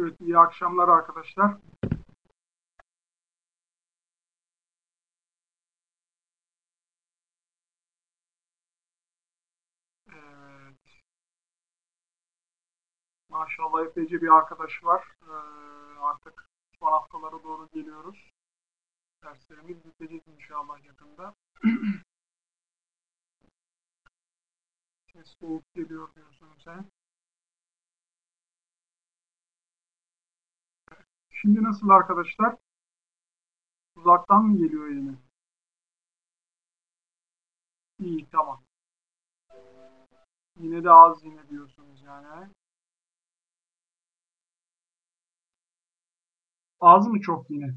Evet, iyi akşamlar arkadaşlar. Evet. Maşallah epeyce bir arkadaş var. Ee, artık son haftalara doğru geliyoruz. Derslerimiz bitecek inşallah yakında. Ses soğuk geliyor diyorsun sen. Şimdi nasıl arkadaşlar? Uzaktan mı geliyor yine? İyi tamam. Yine de az yine diyorsunuz yani. Az mı çok yine?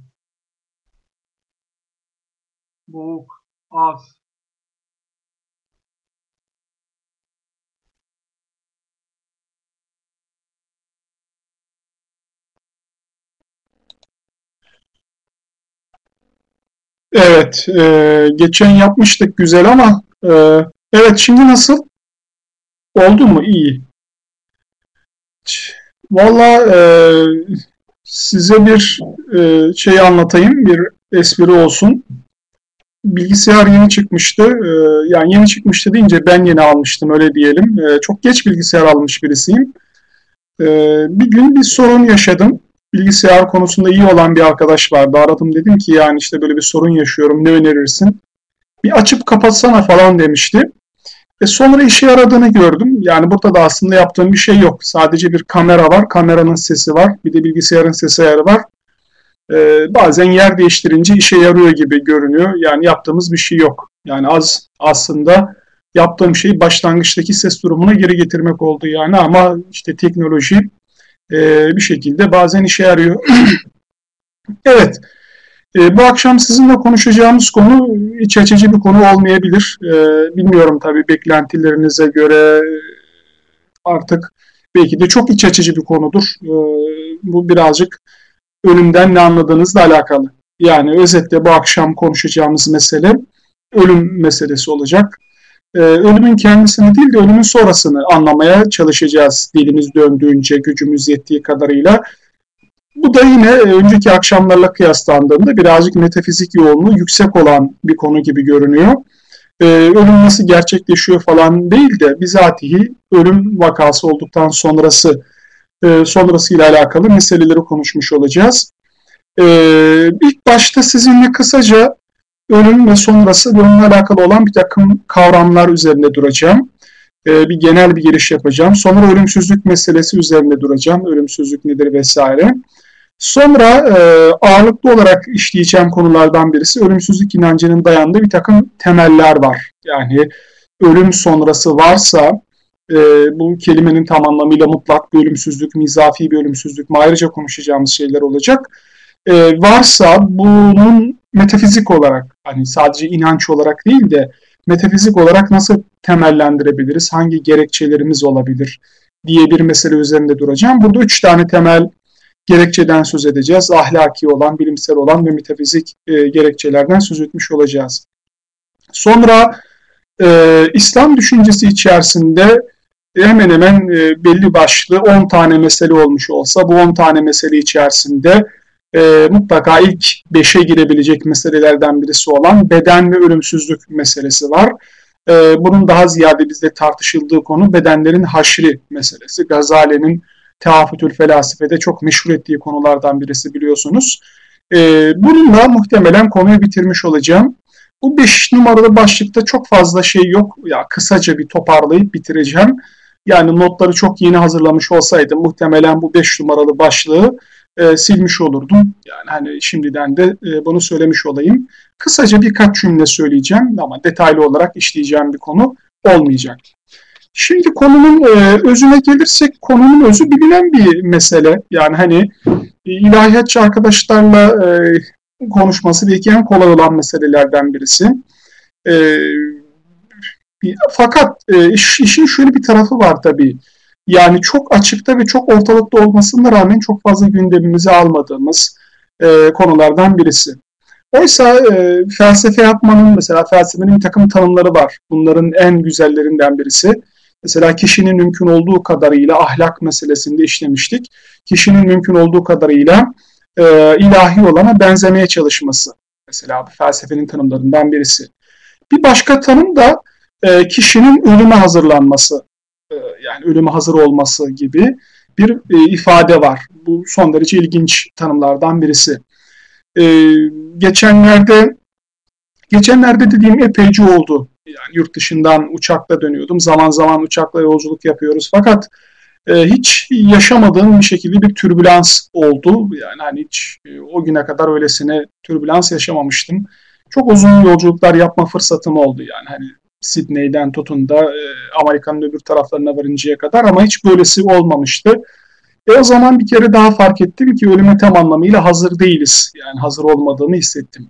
Boğuk, az. Evet, e, geçen yapmıştık güzel ama e, evet şimdi nasıl? Oldu mu? İyi. Valla e, size bir e, şey anlatayım, bir espri olsun. Bilgisayar yeni çıkmıştı. E, yani yeni çıkmıştı deyince ben yeni almıştım öyle diyelim. E, çok geç bilgisayar almış birisiyim. E, bir gün bir sorun yaşadım bilgisayar konusunda iyi olan bir arkadaş vardı. Aradım dedim ki yani işte böyle bir sorun yaşıyorum ne önerirsin? Bir açıp kapatsana falan demişti. E sonra işe yaradığını gördüm. Yani burada da aslında yaptığım bir şey yok. Sadece bir kamera var. Kameranın sesi var. Bir de bilgisayarın sesi ayarı var. Ee, bazen yer değiştirince işe yarıyor gibi görünüyor. Yani yaptığımız bir şey yok. Yani az aslında yaptığım şey başlangıçtaki ses durumuna geri getirmek oldu yani ama işte teknoloji e, bir şekilde bazen işe yarıyor. evet, e, bu akşam sizinle konuşacağımız konu iç açıcı bir konu olmayabilir. E, bilmiyorum tabii beklentilerinize göre artık belki de çok iç açıcı bir konudur. E, bu birazcık ölümden ne anladığınızla alakalı. Yani özetle bu akşam konuşacağımız mesele ölüm meselesi olacak e, ölümün kendisini değil de ölümün sonrasını anlamaya çalışacağız dilimiz döndüğünce, gücümüz yettiği kadarıyla. Bu da yine e, önceki akşamlarla kıyaslandığında birazcık metafizik yoğunluğu yüksek olan bir konu gibi görünüyor. Ee, ölüm nasıl gerçekleşiyor falan değil de bizatihi ölüm vakası olduktan sonrası e, sonrasıyla alakalı meseleleri konuşmuş olacağız. Ee, ilk başta sizinle kısaca ölüm ve sonrası bununla alakalı olan bir takım kavramlar üzerinde duracağım. Ee, bir genel bir giriş yapacağım. Sonra ölümsüzlük meselesi üzerinde duracağım. Ölümsüzlük nedir vesaire. Sonra e, ağırlıklı olarak işleyeceğim konulardan birisi ölümsüzlük inancının dayandığı bir takım temeller var. Yani ölüm sonrası varsa e, bu kelimenin tam anlamıyla mutlak bir ölümsüzlük, mizafi bir ölümsüzlük mı ayrıca konuşacağımız şeyler olacak. E, varsa bunun metafizik olarak hani sadece inanç olarak değil de metafizik olarak nasıl temellendirebiliriz? Hangi gerekçelerimiz olabilir diye bir mesele üzerinde duracağım. Burada üç tane temel gerekçeden söz edeceğiz. Ahlaki olan, bilimsel olan ve metafizik e, gerekçelerden söz etmiş olacağız. Sonra e, İslam düşüncesi içerisinde hemen hemen e, belli başlı 10 tane mesele olmuş olsa bu 10 tane mesele içerisinde e, mutlaka ilk beşe girebilecek meselelerden birisi olan beden ve ölümsüzlük meselesi var. E, bunun daha ziyade bizde tartışıldığı konu bedenlerin haşri meselesi. Gazali'nin Teafütül Felasife'de çok meşhur ettiği konulardan birisi biliyorsunuz. E, bununla muhtemelen konuyu bitirmiş olacağım. Bu 5 numaralı başlıkta çok fazla şey yok. Ya kısaca bir toparlayıp bitireceğim. Yani notları çok yeni hazırlamış olsaydım muhtemelen bu 5 numaralı başlığı e, silmiş olurdum. Yani hani şimdiden de e, bunu söylemiş olayım. Kısaca birkaç cümle söyleyeceğim ama detaylı olarak işleyeceğim bir konu olmayacak. Şimdi konunun e, özüne gelirsek konunun özü bilinen bir mesele. Yani hani ilahiyatçı arkadaşlarla e, konuşması belki en kolay olan meselelerden birisi. E, fakat e, iş, işin şöyle bir tarafı var tabii. Yani çok açıkta ve çok ortalıkta olmasına rağmen çok fazla gündemimize almadığımız e, konulardan birisi. Oysa e, felsefe yapmanın mesela felsefenin bir takım tanımları var. Bunların en güzellerinden birisi Mesela kişinin mümkün olduğu kadarıyla ahlak meselesinde işlemiştik. Kişinin mümkün olduğu kadarıyla e, ilahi olana benzemeye çalışması. Mesela felsefenin tanımlarından birisi. Bir başka tanım da e, kişinin ölüme hazırlanması. E, yani ölüme hazır olması gibi bir e, ifade var. Bu son derece ilginç tanımlardan birisi. E, geçenlerde geçenlerde dediğim epeyce oldu. Yani yurt dışından uçakla dönüyordum. Zaman zaman uçakla yolculuk yapıyoruz. Fakat e, hiç yaşamadığım bir şekilde bir türbülans oldu. Yani hani hiç e, o güne kadar öylesine türbülans yaşamamıştım. Çok uzun yolculuklar yapma fırsatım oldu. Yani hani Sydney'den tutun da e, Amerika'nın öbür taraflarına varıncaya kadar ama hiç böylesi olmamıştı. E o zaman bir kere daha fark ettim ki ölüme tam anlamıyla hazır değiliz. Yani hazır olmadığımı hissettim.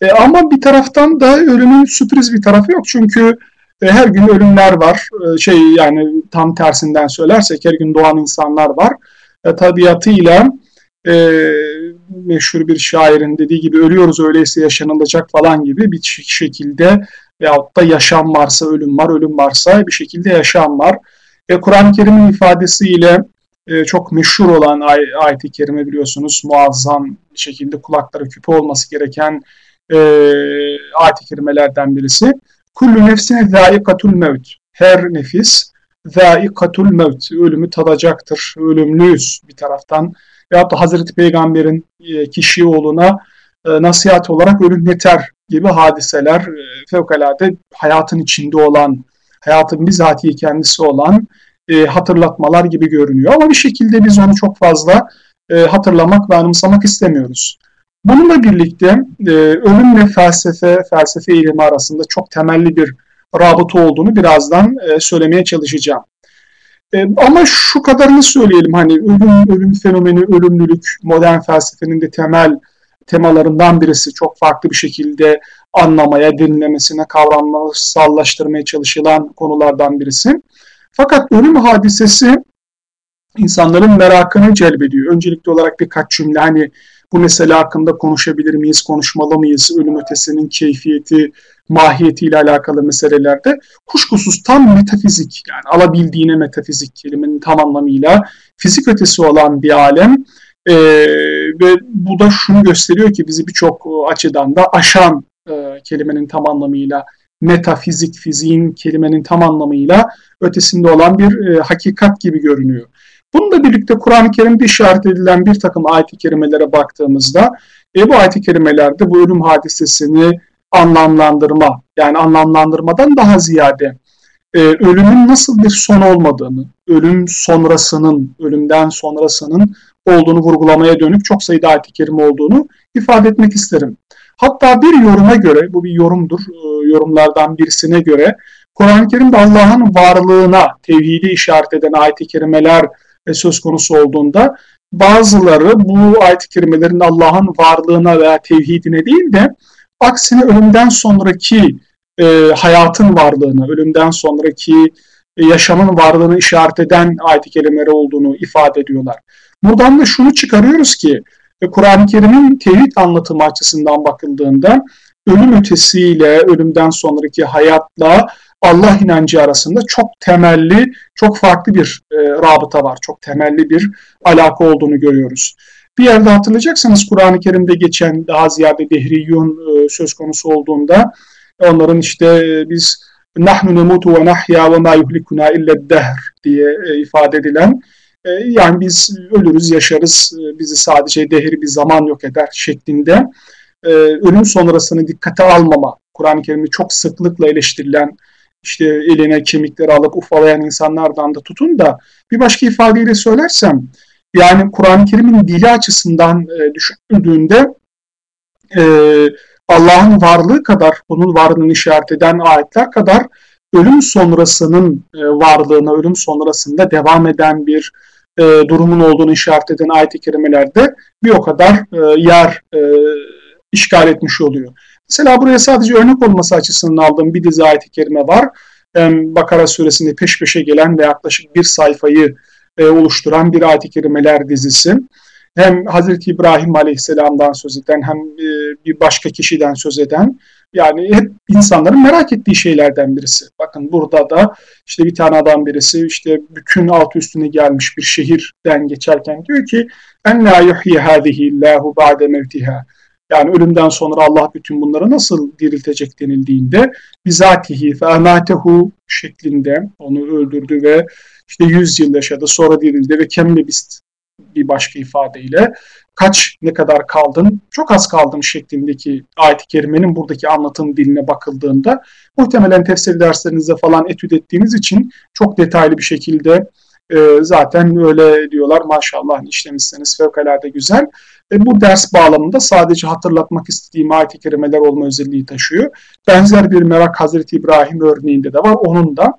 E, ama bir taraftan da ölümün sürpriz bir tarafı yok. Çünkü e, her gün ölümler var. E, şey yani tam tersinden söylersek her gün doğan insanlar var. E, tabiatıyla e, meşhur bir şairin dediği gibi ölüyoruz öyleyse yaşanılacak falan gibi bir şekilde veyahut da yaşam varsa ölüm var, ölüm varsa bir şekilde yaşam var. E, Kur'an-ı Kerim'in ifadesiyle e, çok meşhur olan ay ayet-i kerime biliyorsunuz muazzam şekilde kulakları küpe olması gereken e, ayet-i kerimelerden birisi. Kullu nefsine zâikatul mevt. Her nefis zâikatul mevt. Ölümü tadacaktır. Ölümlüyüz bir taraftan. Veyahut da Hazreti Peygamber'in e, kişi oğluna e, nasihat olarak ölüm yeter gibi hadiseler e, fevkalade hayatın içinde olan, hayatın bizatihi kendisi olan e, hatırlatmalar gibi görünüyor. Ama bir şekilde biz onu çok fazla e, hatırlamak ve anımsamak istemiyoruz. Bununla birlikte e, ölümle felsefe, felsefe ilimi arasında çok temelli bir rabıta olduğunu birazdan e, söylemeye çalışacağım. E, ama şu kadarını söyleyelim hani ölüm, ölüm fenomeni, ölümlülük modern felsefenin de temel temalarından birisi. Çok farklı bir şekilde anlamaya, dinlemesine, kavramsallaştırmaya çalışılan konulardan birisi. Fakat ölüm hadisesi insanların merakını celbediyor. Öncelikli olarak birkaç cümle hani bu mesele hakkında konuşabilir miyiz, konuşmalı mıyız? Ölüm ötesinin keyfiyeti, mahiyetiyle alakalı meselelerde kuşkusuz tam metafizik yani alabildiğine metafizik kelimenin tam anlamıyla fizik ötesi olan bir alem e, ve bu da şunu gösteriyor ki bizi birçok açıdan da aşan e, kelimenin tam anlamıyla metafizik, fiziğin kelimenin tam anlamıyla ötesinde olan bir e, hakikat gibi görünüyor. Bununla birlikte Kur'an-ı Kerim'de işaret edilen bir takım ayet-i kerimelere baktığımızda e, bu ayet-i kerimelerde bu ölüm hadisesini anlamlandırma, yani anlamlandırmadan daha ziyade e, ölümün nasıl bir son olmadığını, ölüm sonrasının, ölümden sonrasının olduğunu vurgulamaya dönük çok sayıda ayet-i kerime olduğunu ifade etmek isterim. Hatta bir yoruma göre, bu bir yorumdur, e, yorumlardan birisine göre Kur'an-ı Kerim'de Allah'ın varlığına tevhidi işaret eden ayet-i kerimeler söz konusu olduğunda bazıları bu ayet-i kerimelerin Allah'ın varlığına veya tevhidine değil de aksine ölümden sonraki e, hayatın varlığını, ölümden sonraki e, yaşamın varlığını işaret eden ayet-i kerimeleri olduğunu ifade ediyorlar. Buradan da şunu çıkarıyoruz ki e, Kur'an-ı Kerim'in tevhid anlatımı açısından bakıldığında ölüm ötesiyle, ölümden sonraki hayatla Allah inancı arasında çok temelli, çok farklı bir e, rabıta var. Çok temelli bir alaka olduğunu görüyoruz. Bir yerde hatırlayacaksanız Kur'an-ı Kerim'de geçen daha ziyade dehriyun e, söz konusu olduğunda onların işte e, biz nahnu nemutu ve nahya ve ma yuhlikuna illa dehr diye e, ifade edilen e, yani biz ölürüz, yaşarız, e, bizi sadece dehir bir zaman yok eder şeklinde ölüm sonrasını dikkate almama, Kur'an-ı Kerim'de çok sıklıkla eleştirilen işte eline kemikleri alıp ufalayan insanlardan da tutun da bir başka ifadeyle söylersem yani Kur'an-ı Kerim'in dili açısından düşünüldüğünde e, Allah'ın varlığı kadar, bunun varlığını işaret eden ayetler kadar ölüm sonrasının e, varlığına, ölüm sonrasında devam eden bir e, durumun olduğunu işaret eden ayet-i kerimelerde bir o kadar e, yer işgal etmiş oluyor. Mesela buraya sadece örnek olması açısından aldığım bir dizi ayet-i kerime var. Bakara suresinde peş peşe gelen ve yaklaşık bir sayfayı oluşturan bir ayet-i kerimeler dizisi. Hem Hazreti İbrahim Aleyhisselam'dan söz eden hem e, bir başka kişiden söz eden Yani hep insanların merak ettiği şeylerden birisi. Bakın burada da işte bir tane adam birisi işte bütün alt üstüne gelmiş bir şehirden geçerken diyor ki en la yuhyi hadihi illahu ba'de mevtiha. Yani ölümden sonra Allah bütün bunları nasıl diriltecek denildiğinde bizatihi fe ematehu şeklinde onu öldürdü ve işte 100 yıl yaşadı sonra dirildi ve kemmebist bir başka ifadeyle kaç ne kadar kaldın çok az kaldım şeklindeki ayet-i kerimenin buradaki anlatım diline bakıldığında muhtemelen tefsir derslerinizde falan etüt ettiğiniz için çok detaylı bir şekilde e, zaten öyle diyorlar maşallah işlemişseniz fevkalade güzel. E, bu ders bağlamında sadece hatırlatmak istediğim ayet-i kerimeler olma özelliği taşıyor. Benzer bir merak Hazreti İbrahim örneğinde de var onun da.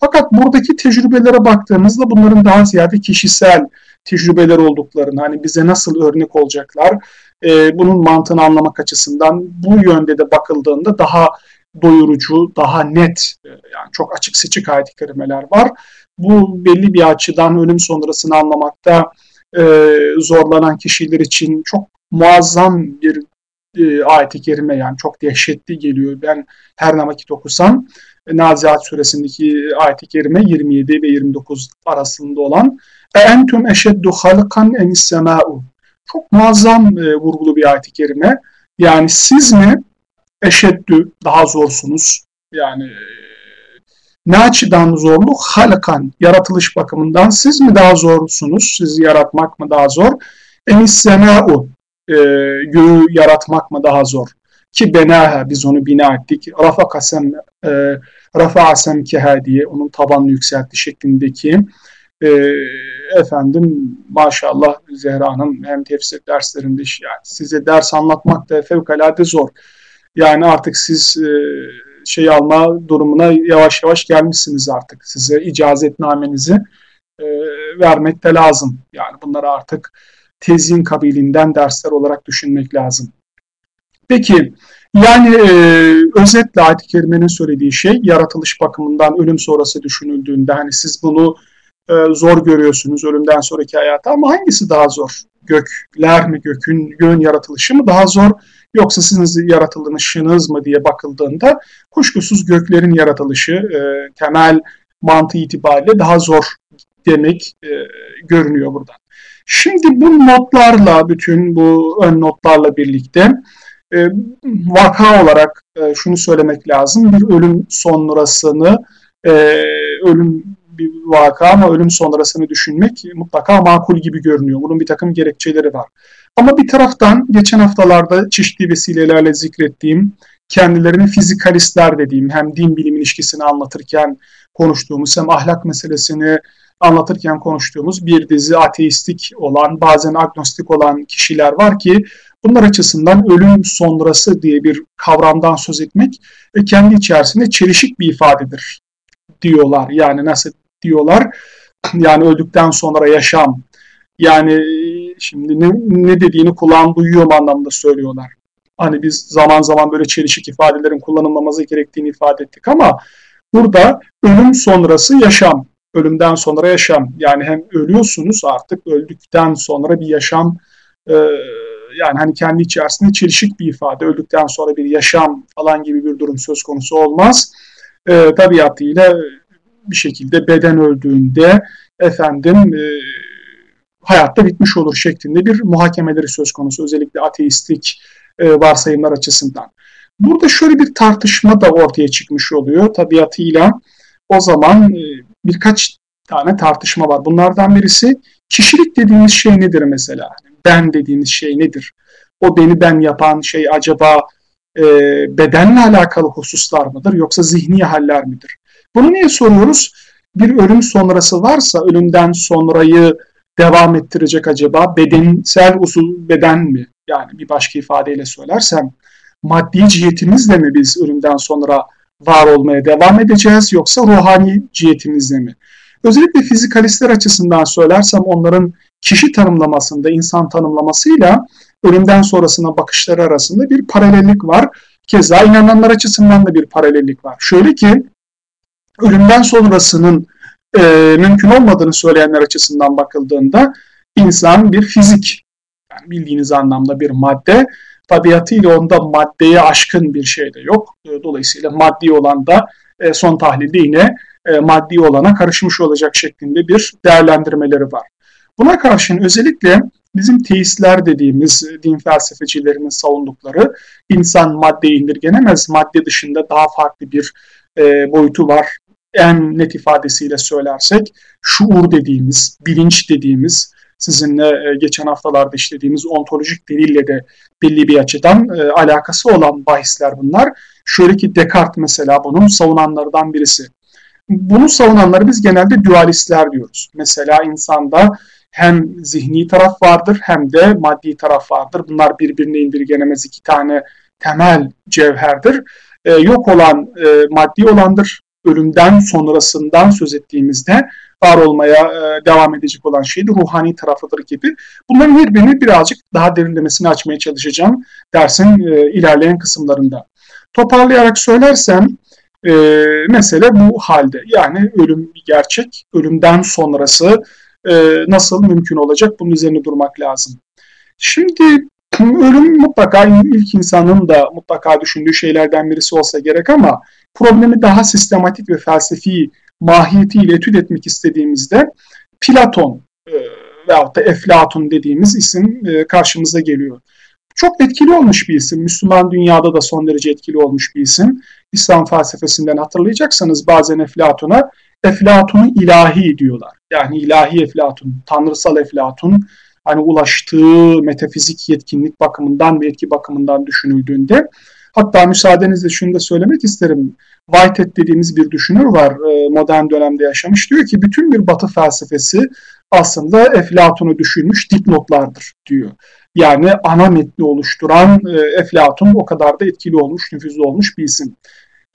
Fakat buradaki tecrübelere baktığımızda bunların daha ziyade kişisel tecrübeler olduklarını, hani bize nasıl örnek olacaklar, e, bunun mantığını anlamak açısından bu yönde de bakıldığında daha doyurucu, daha net, e, yani çok açık seçik ayet-i kerimeler var. Bu belli bir açıdan ölüm sonrasını anlamakta e, zorlanan kişiler için çok muazzam bir e, ayet-i kerime yani çok dehşetli geliyor. Ben her ne vakit okusam Nazihat suresindeki ayet-i kerime 27 ve 29 arasında olan entum eşeddu halkan enis sema'u. Çok muazzam e, vurgulu bir ayet-i kerime. Yani siz mi eşeddü daha zorsunuz? Yani e, ne açıdan zorlu? Halkan, yaratılış bakımından siz mi daha zorsunuz? Sizi yaratmak mı daha zor? Enis sema'u, e, göğü yaratmak mı daha zor? Ki benaha, biz onu bina ettik. Rafa kasem, e, rafa asem keha diye onun tabanını yükseltti şeklindeki e, efendim maşallah Zehra Hanım hem tefsir derslerinde yani size ders anlatmak da fevkalade zor. Yani artık siz e, şey alma durumuna yavaş yavaş gelmişsiniz artık. Size icazetnamenizi e, vermek de lazım. Yani bunları artık tezyin kabilinden dersler olarak düşünmek lazım. Peki yani e, özetle ayet-i kerimenin söylediği şey yaratılış bakımından ölüm sonrası düşünüldüğünde hani siz bunu e, zor görüyorsunuz ölümden sonraki hayatı ama hangisi daha zor? Gökler mi, gökün, göğün yaratılışı mı daha zor yoksa sizin yaratılışınız mı diye bakıldığında kuşkusuz göklerin yaratılışı e, temel mantığı itibariyle daha zor demek e, görünüyor buradan. Şimdi bu notlarla, bütün bu ön notlarla birlikte e, vaka olarak e, şunu söylemek lazım. Bir ölüm sonrasını, e, ölüm bir vaka ama ölüm sonrasını düşünmek mutlaka makul gibi görünüyor. Bunun bir takım gerekçeleri var. Ama bir taraftan geçen haftalarda çeşitli vesilelerle zikrettiğim kendilerini fizikalistler dediğim hem din bilim ilişkisini anlatırken konuştuğumuz hem ahlak meselesini anlatırken konuştuğumuz bir dizi ateistik olan bazen agnostik olan kişiler var ki bunlar açısından ölüm sonrası diye bir kavramdan söz etmek kendi içerisinde çelişik bir ifadedir diyorlar. Yani nasıl diyorlar. Yani öldükten sonra yaşam. Yani şimdi ne, ne dediğini kulağın duyuyor mu anlamda söylüyorlar. Hani biz zaman zaman böyle çelişik ifadelerin kullanılmaması gerektiğini ifade ettik ama burada ölüm sonrası yaşam, ölümden sonra yaşam. Yani hem ölüyorsunuz artık öldükten sonra bir yaşam e, yani hani kendi içerisinde çelişik bir ifade. Öldükten sonra bir yaşam falan gibi bir durum söz konusu olmaz. E, tabiatıyla bir şekilde beden öldüğünde efendim e, hayatta bitmiş olur şeklinde bir muhakemeleri söz konusu özellikle ateistik e, varsayımlar açısından. Burada şöyle bir tartışma da ortaya çıkmış oluyor tabiatıyla. O zaman e, birkaç tane tartışma var. Bunlardan birisi kişilik dediğimiz şey nedir mesela? Ben dediğimiz şey nedir? O beni ben yapan şey acaba e, bedenle alakalı hususlar mıdır yoksa zihni haller midir? Bunu niye soruyoruz? Bir ölüm sonrası varsa ölümden sonrayı devam ettirecek acaba bedensel usul beden mi? Yani bir başka ifadeyle söylersem maddi cihetimizle mi biz ölümden sonra var olmaya devam edeceğiz yoksa ruhani cihetimizle mi? Özellikle fizikalistler açısından söylersem onların kişi tanımlamasında, insan tanımlamasıyla ölümden sonrasına bakışları arasında bir paralellik var. Keza inananlar açısından da bir paralellik var. Şöyle ki ölümden sonrasının e, mümkün olmadığını söyleyenler açısından bakıldığında insan bir fizik, yani bildiğiniz anlamda bir madde tabiatıyla onda maddeye aşkın bir şey de yok. E, dolayısıyla maddi olan da e, son tahlilde yine e, maddi olana karışmış olacak şeklinde bir değerlendirmeleri var. Buna karşın özellikle bizim teistler dediğimiz din felsefecilerinin savundukları insan madde indirgenemez, madde dışında daha farklı bir e, boyutu var. En net ifadesiyle söylersek şuur dediğimiz, bilinç dediğimiz, sizinle e, geçen haftalarda işlediğimiz ontolojik delille de belli bir açıdan e, alakası olan bahisler bunlar. Şöyle ki Descartes mesela bunun savunanlardan birisi. Bunu savunanları biz genelde dualistler diyoruz. Mesela insanda hem zihni taraf vardır hem de maddi taraf vardır. Bunlar birbirine indirgenemez iki tane temel cevherdir. E, yok olan e, maddi olandır. Ölümden sonrasından söz ettiğimizde var olmaya e, devam edecek olan şey ruhani tarafıdır gibi. Bunların her birini birazcık daha derinlemesine açmaya çalışacağım dersin e, ilerleyen kısımlarında. Toparlayarak söylersem e, mesele bu halde. Yani ölüm gerçek, ölümden sonrası e, nasıl mümkün olacak bunun üzerine durmak lazım. Şimdi ölüm mutlaka ilk insanın da mutlaka düşündüğü şeylerden birisi olsa gerek ama problemi daha sistematik ve felsefi mahiyetiyle etüt etmek istediğimizde Platon e, veyahut da Eflatun dediğimiz isim e, karşımıza geliyor. Çok etkili olmuş bir isim. Müslüman dünyada da son derece etkili olmuş bir isim. İslam felsefesinden hatırlayacaksanız bazen Eflatun'a Eflatun'u ilahi diyorlar. Yani ilahi Eflatun, tanrısal Eflatun hani ulaştığı metafizik yetkinlik bakımından ve etki bakımından düşünüldüğünde hatta müsaadenizle şunu da söylemek isterim. Whitehead dediğimiz bir düşünür var e, modern dönemde yaşamış. Diyor ki bütün bir batı felsefesi aslında Eflatun'u düşünmüş dipnotlardır diyor. Yani ana metni oluşturan e, Eflatun o kadar da etkili olmuş, nüfuzlu olmuş bir isim.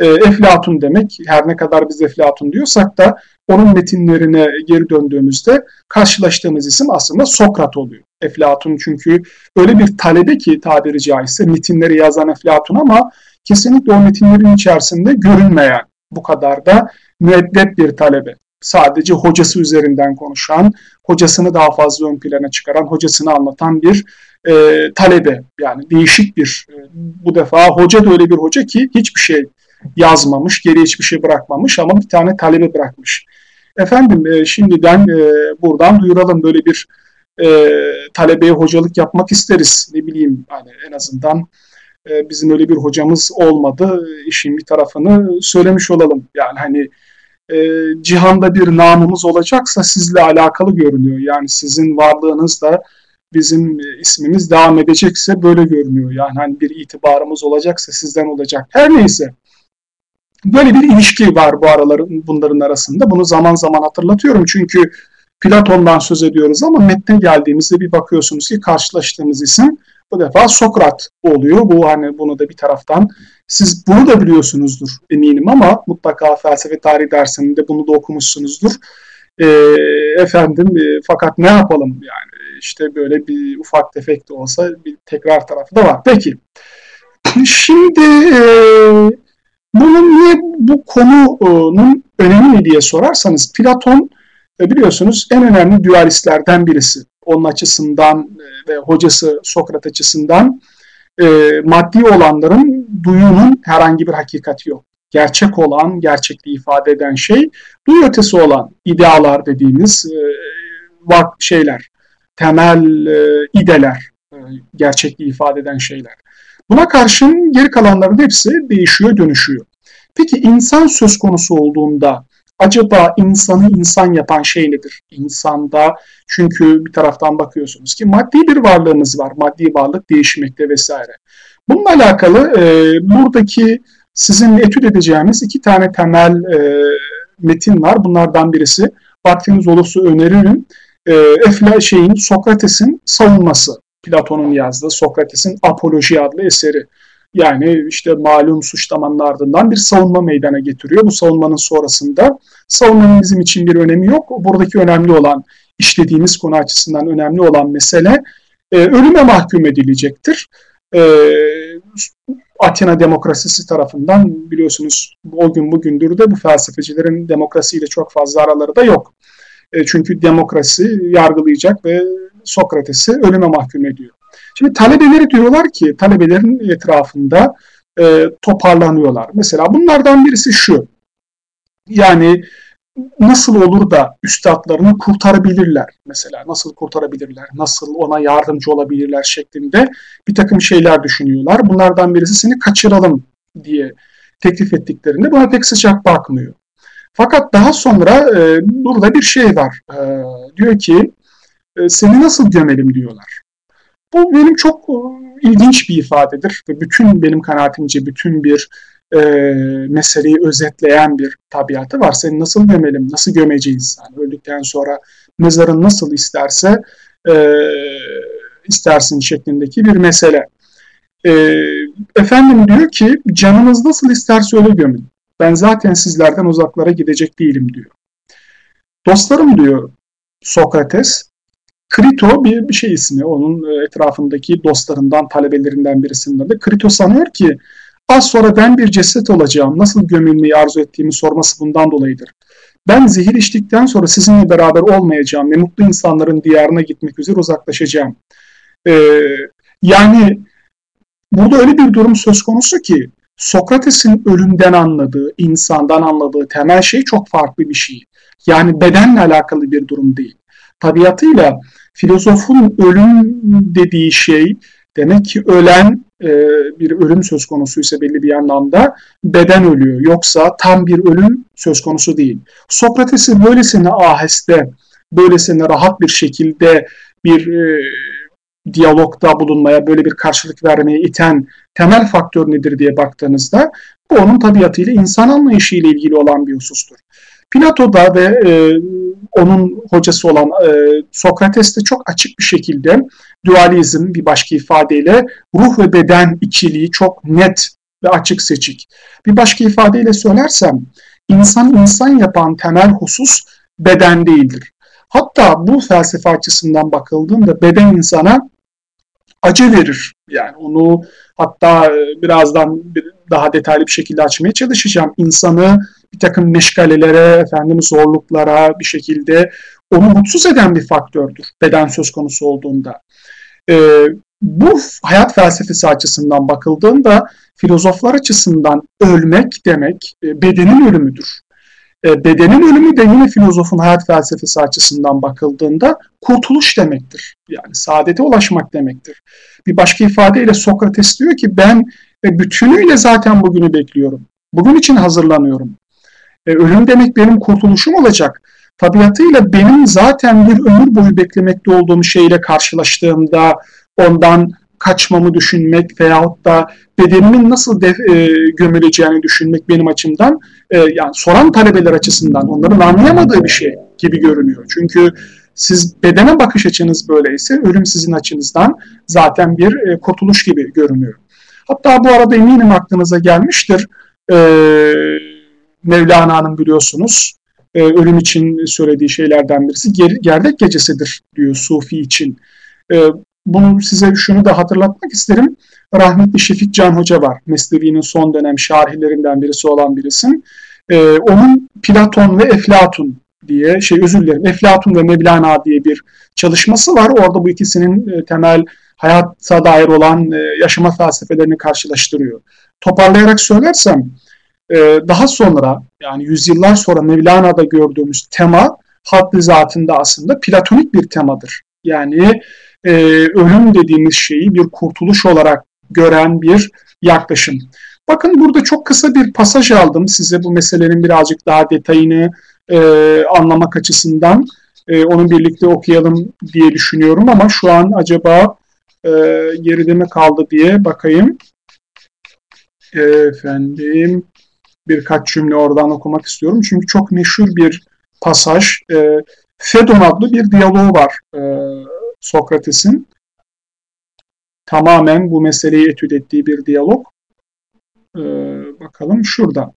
E, Eflatun demek her ne kadar biz Eflatun diyorsak da onun metinlerine geri döndüğümüzde karşılaştığımız isim aslında Sokrat oluyor. Eflatun çünkü öyle bir talebe ki tabiri caizse metinleri yazan Eflatun ama kesinlikle o metinlerin içerisinde görünmeyen bu kadar da müeddep bir talebe. Sadece hocası üzerinden konuşan, hocasını daha fazla ön plana çıkaran, hocasını anlatan bir e, talebe. Yani değişik bir, e, bu defa hoca da öyle bir hoca ki hiçbir şey yazmamış, geri hiçbir şey bırakmamış ama bir tane talebe bırakmış. Efendim e, şimdiden e, buradan duyuralım böyle bir e, talebeye hocalık yapmak isteriz. Ne bileyim hani en azından e, bizim öyle bir hocamız olmadı. İşin bir tarafını söylemiş olalım. Yani hani e, cihanda bir namımız olacaksa sizle alakalı görünüyor. Yani sizin varlığınız da bizim ismimiz devam edecekse böyle görünüyor. Yani hani bir itibarımız olacaksa sizden olacak. Her neyse. Böyle bir ilişki var bu araların bunların arasında. Bunu zaman zaman hatırlatıyorum çünkü Platon'dan söz ediyoruz ama metne geldiğimizde bir bakıyorsunuz ki karşılaştığımız isim bu defa Sokrat oluyor. Bu hani bunu da bir taraftan siz bunu da biliyorsunuzdur eminim ama mutlaka felsefe tarih dersinde bunu da okumuşsunuzdur. E, efendim e, fakat ne yapalım yani işte böyle bir ufak tefek de olsa bir tekrar tarafı da var. Peki şimdi e, bunun niye bu konunun önemi ne diye sorarsanız Platon e, biliyorsunuz en önemli dualistlerden birisi. Onun açısından e, ve hocası Sokrat açısından e, maddi olanların duyunun herhangi bir hakikati yok. Gerçek olan, gerçekliği ifade eden şey, duyu ötesi olan idealar dediğimiz şeyler, temel ideler, gerçekliği ifade eden şeyler. Buna karşın geri kalanların hepsi değişiyor, dönüşüyor. Peki insan söz konusu olduğunda acaba insanı insan yapan şey nedir? İnsanda çünkü bir taraftan bakıyorsunuz ki maddi bir varlığımız var. Maddi varlık değişmekte vesaire. Bununla alakalı e, buradaki sizin etüt edeceğimiz iki tane temel e, metin var. Bunlardan birisi vaktiniz olursa öneririm. E, Efla şeyin Sokrates'in savunması. Platon'un yazdığı Sokrates'in Apoloji adlı eseri. Yani işte malum suçlamanın ardından bir savunma meydana getiriyor. Bu savunmanın sonrasında savunmanın bizim için bir önemi yok. Buradaki önemli olan, işlediğimiz konu açısından önemli olan mesele e, ölüme mahkum edilecektir. E, Atina demokrasisi tarafından biliyorsunuz o gün bugündür de bu felsefecilerin demokrasiyle çok fazla araları da yok. E, çünkü demokrasi yargılayacak ve Sokrates'i ölüme mahkum ediyor. Şimdi talebeleri diyorlar ki talebelerin etrafında e, toparlanıyorlar. Mesela bunlardan birisi şu. Yani nasıl olur da üstadlarını kurtarabilirler mesela nasıl kurtarabilirler nasıl ona yardımcı olabilirler şeklinde bir takım şeyler düşünüyorlar. Bunlardan birisi seni kaçıralım diye teklif ettiklerinde buna pek sıcak bakmıyor. Fakat daha sonra e, burada bir şey var. E, diyor ki e, seni nasıl gömelim diyorlar. Bu benim çok e, ilginç bir ifadedir ve bütün benim kanaatimce bütün bir e, meseleyi özetleyen bir tabiatı var. Seni nasıl gömelim, nasıl gömeceğiz? Yani öldükten sonra mezarın nasıl isterse e, istersin şeklindeki bir mesele. E, efendim diyor ki canınız nasıl isterse öyle gömün. Ben zaten sizlerden uzaklara gidecek değilim diyor. Dostlarım diyor Sokrates, Krito bir, bir şey ismi. Onun etrafındaki dostlarından, talebelerinden birisinin adı. Krito sanıyor ki Az sonra ben bir ceset olacağım, nasıl gömülmeyi arzu ettiğimi sorması bundan dolayıdır. Ben zehir içtikten sonra sizinle beraber olmayacağım ve mutlu insanların diyarına gitmek üzere uzaklaşacağım. Ee, yani burada öyle bir durum söz konusu ki Sokrates'in ölümden anladığı, insandan anladığı temel şey çok farklı bir şey. Yani bedenle alakalı bir durum değil. Tabiatıyla filozofun ölüm dediği şey demek ki ölen e, bir ölüm söz konusu ise belli bir anlamda beden ölüyor. Yoksa tam bir ölüm söz konusu değil. Sokrates'i böylesine aheste, böylesine rahat bir şekilde bir e, diyalogda bulunmaya, böyle bir karşılık vermeye iten temel faktör nedir diye baktığınızda bu onun tabiatıyla insan anlayışı ile ilgili olan bir husustur. Plato'da ve e, onun hocası olan e, Sokrates de çok açık bir şekilde dualizm bir başka ifadeyle ruh ve beden ikiliği çok net ve açık seçik. Bir başka ifadeyle söylersem insan insan yapan temel husus beden değildir. Hatta bu felsefe açısından bakıldığında beden insana acı verir. Yani onu hatta e, birazdan daha detaylı bir şekilde açmaya çalışacağım. İnsanı bir takım meşgalelere, efendim zorluklara bir şekilde onu mutsuz eden bir faktördür beden söz konusu olduğunda. E, bu hayat felsefesi açısından bakıldığında filozoflar açısından ölmek demek e, bedenin ölümüdür. E, bedenin ölümü de yine filozofun hayat felsefesi açısından bakıldığında kurtuluş demektir. Yani saadete ulaşmak demektir. Bir başka ifadeyle Sokrates diyor ki ben e, bütünüyle zaten bugünü bekliyorum. Bugün için hazırlanıyorum. E, ölüm demek benim kurtuluşum olacak. Tabiatıyla benim zaten bir ömür boyu beklemekte olduğum şeyle karşılaştığımda ondan kaçmamı düşünmek veyahut da bedenimin nasıl def, e, gömüleceğini düşünmek benim açımdan e, yani soran talebeler açısından onların anlayamadığı bir şey gibi görünüyor. Çünkü siz bedene bakış açınız böyleyse ölüm sizin açınızdan zaten bir e, kurtuluş gibi görünüyor. Hatta bu arada eminim aklınıza gelmiştir. E, Mevlana'nın biliyorsunuz e, ölüm için söylediği şeylerden birisi ger, gerdek gecesidir diyor Sufi için. E, bunu size şunu da hatırlatmak isterim. Rahmetli Şefik Can Hoca var. Mesnevi'nin son dönem şarhilerinden birisi olan bir isim. E, onun Platon ve Eflatun diye şey özür dilerim Eflatun ve Mevlana diye bir çalışması var. Orada bu ikisinin e, temel hayata dair olan e, yaşama felsefelerini karşılaştırıyor. Toparlayarak söylersem daha sonra yani yüzyıllar sonra Mevlana'da gördüğümüz tema haddi zatında aslında platonik bir temadır. Yani e, ölüm dediğimiz şeyi bir kurtuluş olarak gören bir yaklaşım. Bakın burada çok kısa bir pasaj aldım size bu meselenin birazcık daha detayını e, anlamak açısından. E, onu birlikte okuyalım diye düşünüyorum ama şu an acaba e, geride mi kaldı diye bakayım. Efendim birkaç cümle oradan okumak istiyorum. Çünkü çok meşhur bir pasaj. E, Fedon adlı bir diyaloğu var e, Sokrates'in. Tamamen bu meseleyi etüt ettiği bir diyalog. E, bakalım şurada.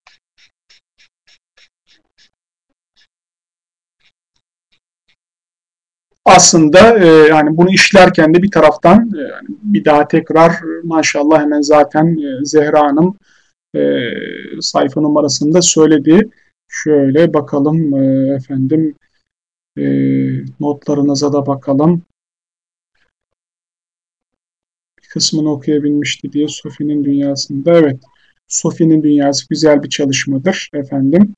aslında e, yani bunu işlerken de bir taraftan e, bir daha tekrar maşallah hemen zaten e, Zehra Hanım e, sayfa numarasında söyledi. Şöyle bakalım e, efendim e, notlarınıza da bakalım. kısmını okuyabilmişti diye Sophie'nin dünyasında. Evet, Sophie'nin dünyası güzel bir çalışmadır efendim.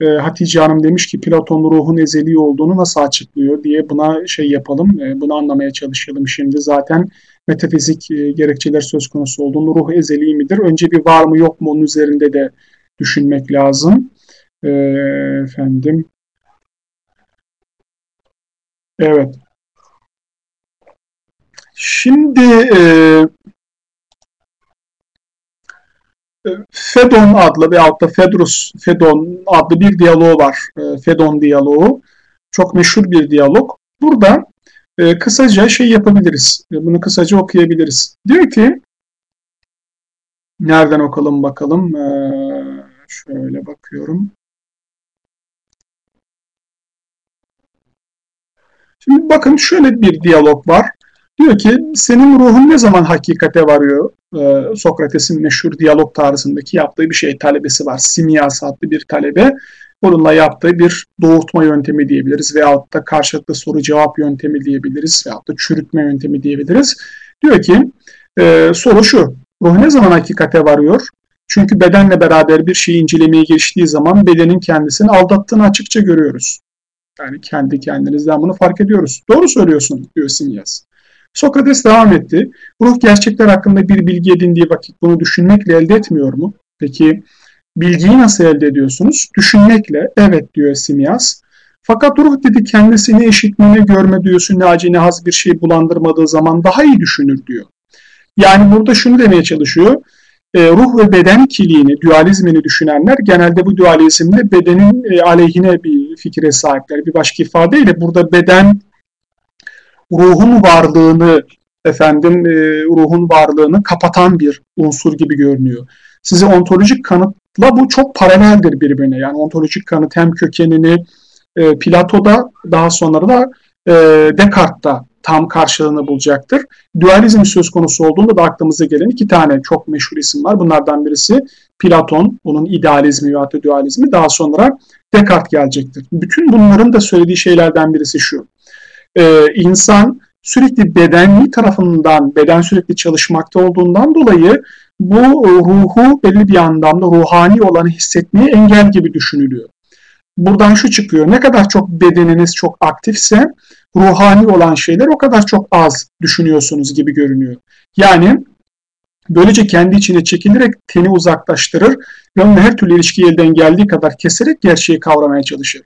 E, Hatice Hanım demiş ki Platon ruhun ezeli olduğunu nasıl açıklıyor diye buna şey yapalım, e, bunu anlamaya çalışalım şimdi. Zaten metafizik e, gerekçeler söz konusu olduğunu ruh ezeli midir? Önce bir var mı yok mu onun üzerinde de düşünmek lazım. E, efendim. Evet. Şimdi e, Fedon adlı veyahut da Fedrus Fedon adlı bir diyaloğu var. E, Fedon diyaloğu. Çok meşhur bir diyalog. Burada e, kısaca şey yapabiliriz. E, bunu kısaca okuyabiliriz. Diyor ki nereden okalım bakalım. E, şöyle bakıyorum. Şimdi bakın şöyle bir diyalog var. Diyor ki senin ruhun ne zaman hakikate varıyor? Ee, Sokrates'in meşhur diyalog tarzındaki yaptığı bir şey talebesi var. Simyas adlı bir talebe. Onunla yaptığı bir doğurtma yöntemi diyebiliriz veyahut da karşılıklı soru cevap yöntemi diyebiliriz veyahut da çürütme yöntemi diyebiliriz. Diyor ki e, soru şu, ruh ne zaman hakikate varıyor? Çünkü bedenle beraber bir şeyi incelemeye geçtiği zaman bedenin kendisini aldattığını açıkça görüyoruz. Yani kendi kendinizden bunu fark ediyoruz. Doğru söylüyorsun diyor Simyas. Sokrates devam etti. Ruh gerçekler hakkında bir bilgi edindiği vakit bunu düşünmekle elde etmiyor mu? Peki bilgiyi nasıl elde ediyorsunuz? Düşünmekle. Evet diyor Simyas. Fakat ruh dedi kendisini eşitme, ne görme diyorsun, ne haz bir şey bulandırmadığı zaman daha iyi düşünür diyor. Yani burada şunu demeye çalışıyor. E, ruh ve beden ikiliğini, dualizmini düşünenler genelde bu dualizmde bedenin e, aleyhine bir fikre sahipler. Bir başka ifadeyle burada beden ruhun varlığını efendim e, ruhun varlığını kapatan bir unsur gibi görünüyor. Size ontolojik kanıtla bu çok paraleldir birbirine. Yani ontolojik kanıt hem kökenini e, Plato'da daha sonra da e, Descartes'ta tam karşılığını bulacaktır. Dualizm söz konusu olduğunda da aklımıza gelen iki tane çok meşhur isim var. Bunlardan birisi Platon, onun idealizmi veya dualizmi. Daha sonra Descartes gelecektir. Bütün bunların da söylediği şeylerden birisi şu e, insan sürekli bedenli tarafından, beden sürekli çalışmakta olduğundan dolayı bu ruhu belli bir anlamda ruhani olanı hissetmeye engel gibi düşünülüyor. Buradan şu çıkıyor, ne kadar çok bedeniniz çok aktifse ruhani olan şeyler o kadar çok az düşünüyorsunuz gibi görünüyor. Yani böylece kendi içine çekilerek teni uzaklaştırır ve onunla her türlü ilişkiyi elden geldiği kadar keserek gerçeği kavramaya çalışır.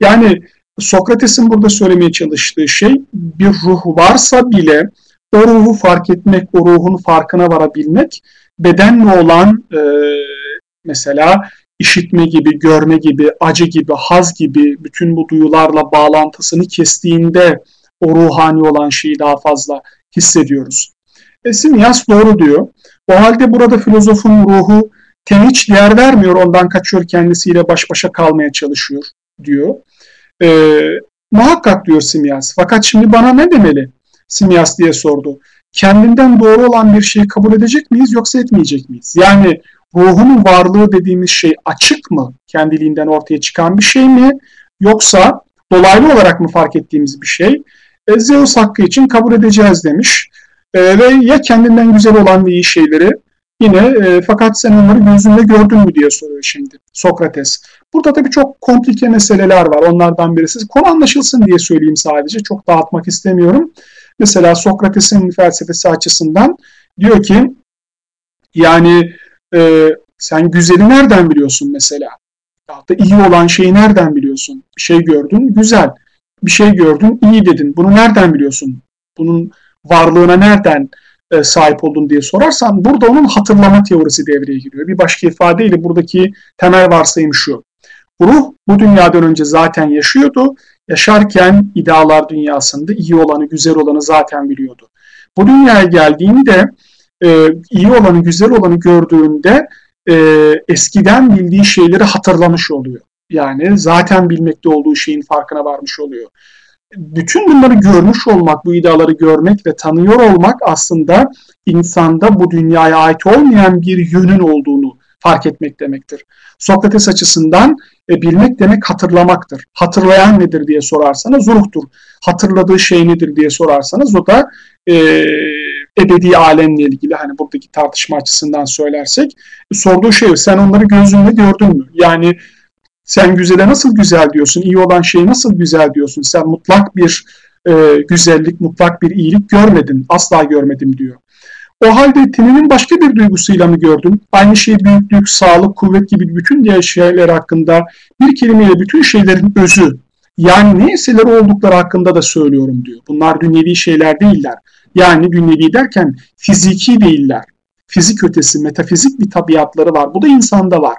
Yani Sokrates'in burada söylemeye çalıştığı şey bir ruh varsa bile o ruhu fark etmek, o ruhun farkına varabilmek bedenle olan e, mesela işitme gibi, görme gibi, acı gibi, haz gibi bütün bu duyularla bağlantısını kestiğinde o ruhani olan şeyi daha fazla hissediyoruz. E, Simyas doğru diyor. O halde burada filozofun ruhu hiç değer vermiyor, ondan kaçıyor, kendisiyle baş başa kalmaya çalışıyor diyor. E, muhakkak diyor Simyas. Fakat şimdi bana ne demeli? Simyas diye sordu. Kendinden doğru olan bir şeyi kabul edecek miyiz yoksa etmeyecek miyiz? Yani ruhunun varlığı dediğimiz şey açık mı? Kendiliğinden ortaya çıkan bir şey mi? Yoksa dolaylı olarak mı fark ettiğimiz bir şey? E, Zeus hakkı için kabul edeceğiz demiş. E, ve ya kendinden güzel olan ve iyi şeyleri yine e, fakat sen onları gözünle gördün mü diye soruyor şimdi Sokrates. Burada tabii çok komplike meseleler var. Onlardan birisi. Konu anlaşılsın diye söyleyeyim sadece. Çok dağıtmak istemiyorum. Mesela Sokrates'in felsefesi açısından diyor ki yani e, sen güzeli nereden biliyorsun mesela? Ya da iyi olan şeyi nereden biliyorsun? Bir şey gördün, güzel. Bir şey gördün, iyi dedin. Bunu nereden biliyorsun? Bunun varlığına nereden e, sahip oldun diye sorarsan burada onun hatırlama teorisi devreye giriyor. Bir başka ifadeyle buradaki temel varsayım şu. Ruh bu dünyadan önce zaten yaşıyordu. Yaşarken idealar dünyasında iyi olanı, güzel olanı zaten biliyordu. Bu dünyaya geldiğinde e, iyi olanı, güzel olanı gördüğünde e, eskiden bildiği şeyleri hatırlamış oluyor. Yani zaten bilmekte olduğu şeyin farkına varmış oluyor. Bütün bunları görmüş olmak, bu ideaları görmek ve tanıyor olmak aslında insanda bu dünyaya ait olmayan bir yönün olduğunu fark etmek demektir. Sokrates açısından e, bilmek demek hatırlamaktır. Hatırlayan nedir diye sorarsanız ruhtur. Hatırladığı şey nedir diye sorarsanız o da e, ebedi alemle ilgili hani buradaki tartışma açısından söylersek sorduğu şey sen onları gözünle gördün mü? Yani sen güzele nasıl güzel diyorsun? iyi olan şeyi nasıl güzel diyorsun? Sen mutlak bir e, güzellik, mutlak bir iyilik görmedin. Asla görmedim diyor. O halde teninin başka bir duygusuyla mı gördün? Aynı şey büyüklük, sağlık, kuvvet gibi bütün diğer şeyler hakkında bir kelimeyle bütün şeylerin özü, yani neyseler oldukları hakkında da söylüyorum diyor. Bunlar dünyevi şeyler değiller. Yani dünyevi derken fiziki değiller. Fizik ötesi, metafizik bir tabiatları var. Bu da insanda var.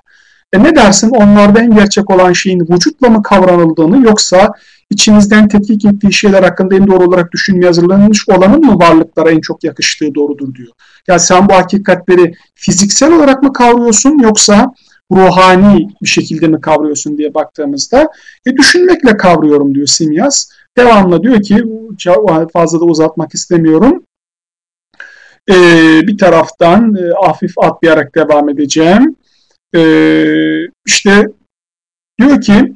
E ne dersin onlarda en gerçek olan şeyin vücutla mı kavranıldığını yoksa içinizden tetkik ettiği şeyler hakkında en doğru olarak düşünmeye hazırlanmış olanın mı varlıklara en çok yakıştığı doğrudur diyor. Ya sen bu hakikatleri fiziksel olarak mı kavruyorsun yoksa ruhani bir şekilde mi kavruyorsun diye baktığımızda e, düşünmekle kavruyorum diyor Simyas. Devamlı diyor ki fazla da uzatmak istemiyorum. E, bir taraftan e, hafif atlayarak devam edeceğim. E, işte diyor ki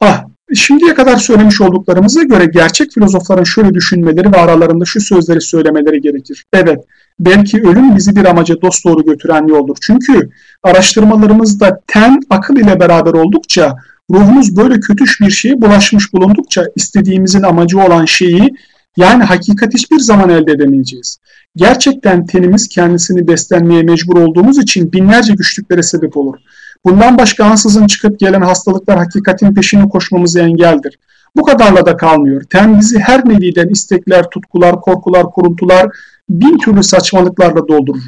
ah Şimdiye kadar söylemiş olduklarımıza göre gerçek filozofların şöyle düşünmeleri ve aralarında şu sözleri söylemeleri gerekir. Evet, belki ölüm bizi bir amaca dosdoğru götüren yoldur. Çünkü araştırmalarımızda ten akıl ile beraber oldukça, ruhumuz böyle kötüş bir şeye bulaşmış bulundukça istediğimizin amacı olan şeyi yani hakikat hiçbir zaman elde edemeyeceğiz. Gerçekten tenimiz kendisini beslenmeye mecbur olduğumuz için binlerce güçlüklere sebep olur. Bundan başka ansızın çıkıp gelen hastalıklar hakikatin peşine koşmamızı engeldir. Bu kadarla da kalmıyor. Ten bizi her neviden istekler, tutkular, korkular, kuruntular, bin türlü saçmalıklarla doldurur.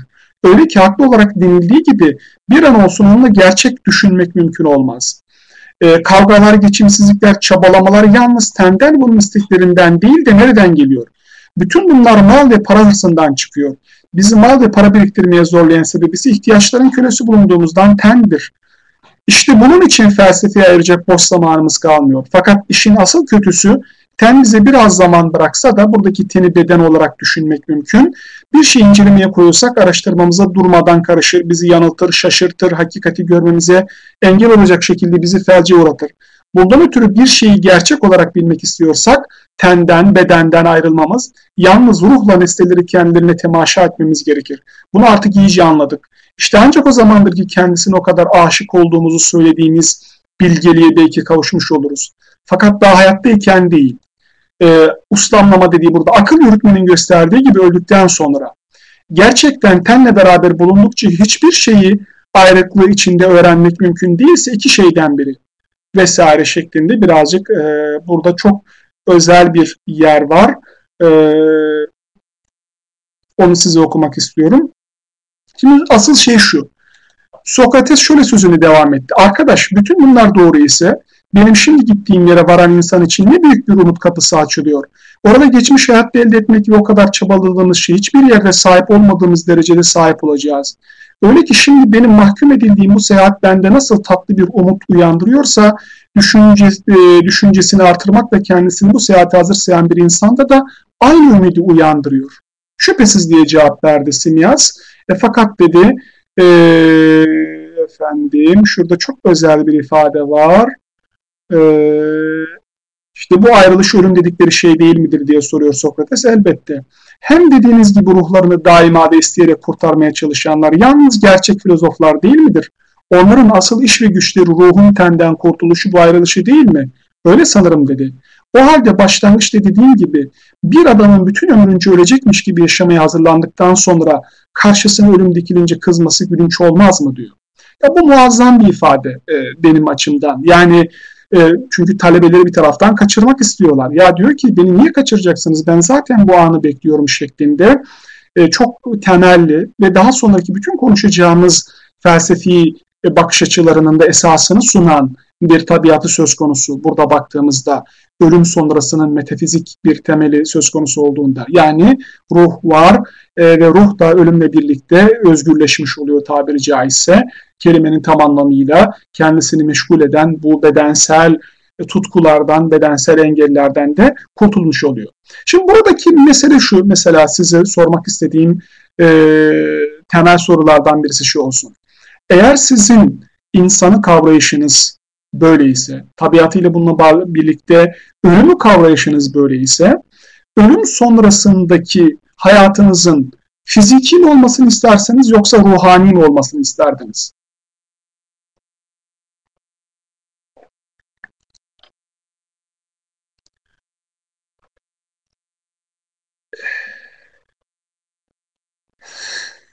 Öyle ki haklı olarak denildiği gibi bir an olsun onunla gerçek düşünmek mümkün olmaz. E, kavgalar, geçimsizlikler, çabalamalar yalnız tenden bunun isteklerinden değil de nereden geliyor? Bütün bunlar mal ve para hırsından çıkıyor. Bizi mal ve para biriktirmeye zorlayan sebebisi ihtiyaçların kölesi bulunduğumuzdan tendir. İşte bunun için felsefeye ayıracak boş zamanımız kalmıyor. Fakat işin asıl kötüsü ten bize biraz zaman bıraksa da buradaki teni beden olarak düşünmek mümkün. Bir şey incelemeye koyulsak araştırmamıza durmadan karışır, bizi yanıltır, şaşırtır, hakikati görmemize engel olacak şekilde bizi felce uğratır. Bundan ötürü bir şeyi gerçek olarak bilmek istiyorsak tenden, bedenden ayrılmamız, yalnız ruhla nesneleri kendilerine temaşa etmemiz gerekir. Bunu artık iyice anladık. İşte ancak o zamandır ki kendisine o kadar aşık olduğumuzu söylediğimiz bilgeliğe belki kavuşmuş oluruz. Fakat daha hayattayken değil. Ee, uslamlama dediği burada akıl yürütmenin gösterdiği gibi öldükten sonra. Gerçekten tenle beraber bulundukça hiçbir şeyi ayrıklığı içinde öğrenmek mümkün değilse iki şeyden biri vesaire şeklinde birazcık e, burada çok özel bir yer var. E, onu size okumak istiyorum. Şimdi asıl şey şu. Sokrates şöyle sözünü devam etti. Arkadaş bütün bunlar doğru ise benim şimdi gittiğim yere varan insan için ne büyük bir umut kapısı açılıyor. Orada geçmiş hayat elde etmek gibi o kadar çabaladığımız şey hiçbir yerde sahip olmadığımız derecede sahip olacağız. Öyle ki şimdi benim mahkum edildiğim bu seyahat bende nasıl tatlı bir umut uyandırıyorsa düşünce, e, düşüncesini artırmakla kendisini bu seyahate hazır sayan bir insanda da aynı ümidi uyandırıyor. Şüphesiz diye cevap verdi Simyas. E, fakat dedi e, efendim şurada çok özel bir ifade var. E, işte bu ayrılış ölüm dedikleri şey değil midir diye soruyor Sokrates. Elbette. Hem dediğiniz gibi ruhlarını daima ve kurtarmaya çalışanlar yalnız gerçek filozoflar değil midir? Onların asıl iş ve güçleri ruhun tenden kurtuluşu bu ayrılışı değil mi? Öyle sanırım dedi. O halde başlangıçta dediğim gibi bir adamın bütün ömrünce ölecekmiş gibi yaşamaya hazırlandıktan sonra karşısına ölüm dikilince kızması gülünç olmaz mı diyor. Ya bu muazzam bir ifade e, benim açımdan. Yani e, çünkü talebeleri bir taraftan kaçırmak istiyorlar. Ya diyor ki beni niye kaçıracaksınız? Ben zaten bu anı bekliyorum şeklinde e, çok temelli ve daha sonraki bütün konuşacağımız felsefi e, bakış açılarının da esasını sunan bir tabiatı söz konusu burada baktığımızda ölüm sonrasının metafizik bir temeli söz konusu olduğunda. Yani ruh var e, ve ruh da ölümle birlikte özgürleşmiş oluyor tabiri caizse kelimenin tam anlamıyla kendisini meşgul eden bu bedensel e, tutkulardan, bedensel engellerden de kurtulmuş oluyor. Şimdi buradaki mesele şu, mesela size sormak istediğim e, temel sorulardan birisi şu olsun. Eğer sizin insanı kavrayışınız böyleyse, tabiatıyla bununla birlikte ölümü kavrayışınız böyleyse, ölüm sonrasındaki hayatınızın fiziki mi olmasını isterseniz yoksa ruhani mi olmasını isterdiniz?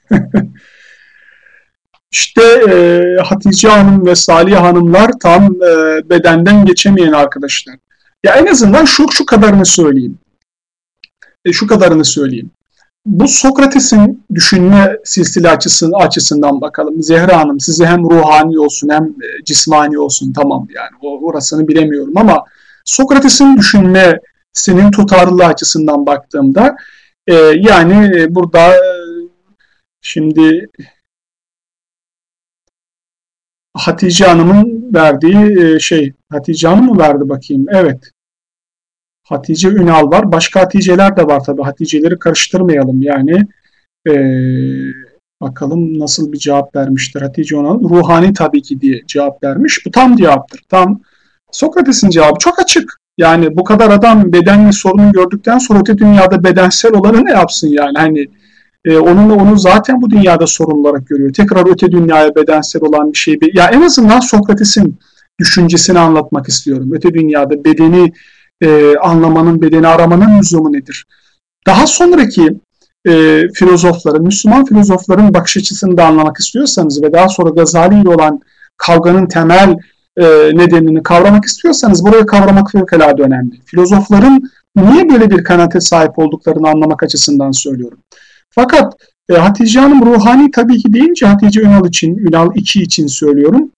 İşte e, Hatice Hanım ve Salih Hanımlar tam e, bedenden geçemeyen arkadaşlar. Ya en azından şu şu kadarını söyleyeyim. E, şu kadarını söyleyeyim. Bu Sokrates'in düşünme silsile açısından, açısından bakalım. Zehra Hanım size hem ruhani olsun hem e, cismani olsun tamam yani o, orasını bilemiyorum ama Sokrates'in düşünme senin tutarlılığı açısından baktığımda e, yani e, burada e, şimdi Hatice Hanım'ın verdiği e, şey, Hatice Hanım mı verdi bakayım? Evet. Hatice Ünal var. Başka Hatice'ler de var tabii. Hatice'leri karıştırmayalım yani. Ee, bakalım nasıl bir cevap vermiştir Hatice Ünal. Ruhani tabii ki diye cevap vermiş. Bu tam cevaptır. Tam Sokrates'in cevabı çok açık. Yani bu kadar adam bedenli sorunu gördükten sonra öte dünyada bedensel olanı ne yapsın yani? Hani e, onunla onu zaten bu dünyada sorun olarak görüyor. Tekrar öte dünyaya bedensel olan bir şey. Ya en azından Sokrates'in düşüncesini anlatmak istiyorum. Öte dünyada bedeni e, anlamanın, bedeni aramanın lüzumu nedir? Daha sonraki e, filozofların, Müslüman filozofların bakış açısını da anlamak istiyorsanız ve daha sonra Gazali ile olan kavganın temel e, nedenini kavramak istiyorsanız burayı kavramak fevkalade önemli. Filozofların niye böyle bir kanaate sahip olduklarını anlamak açısından söylüyorum. Fakat e, Hatice Hanım ruhani tabii ki deyince Hatice Ünal için, Ünal 2 için söylüyorum.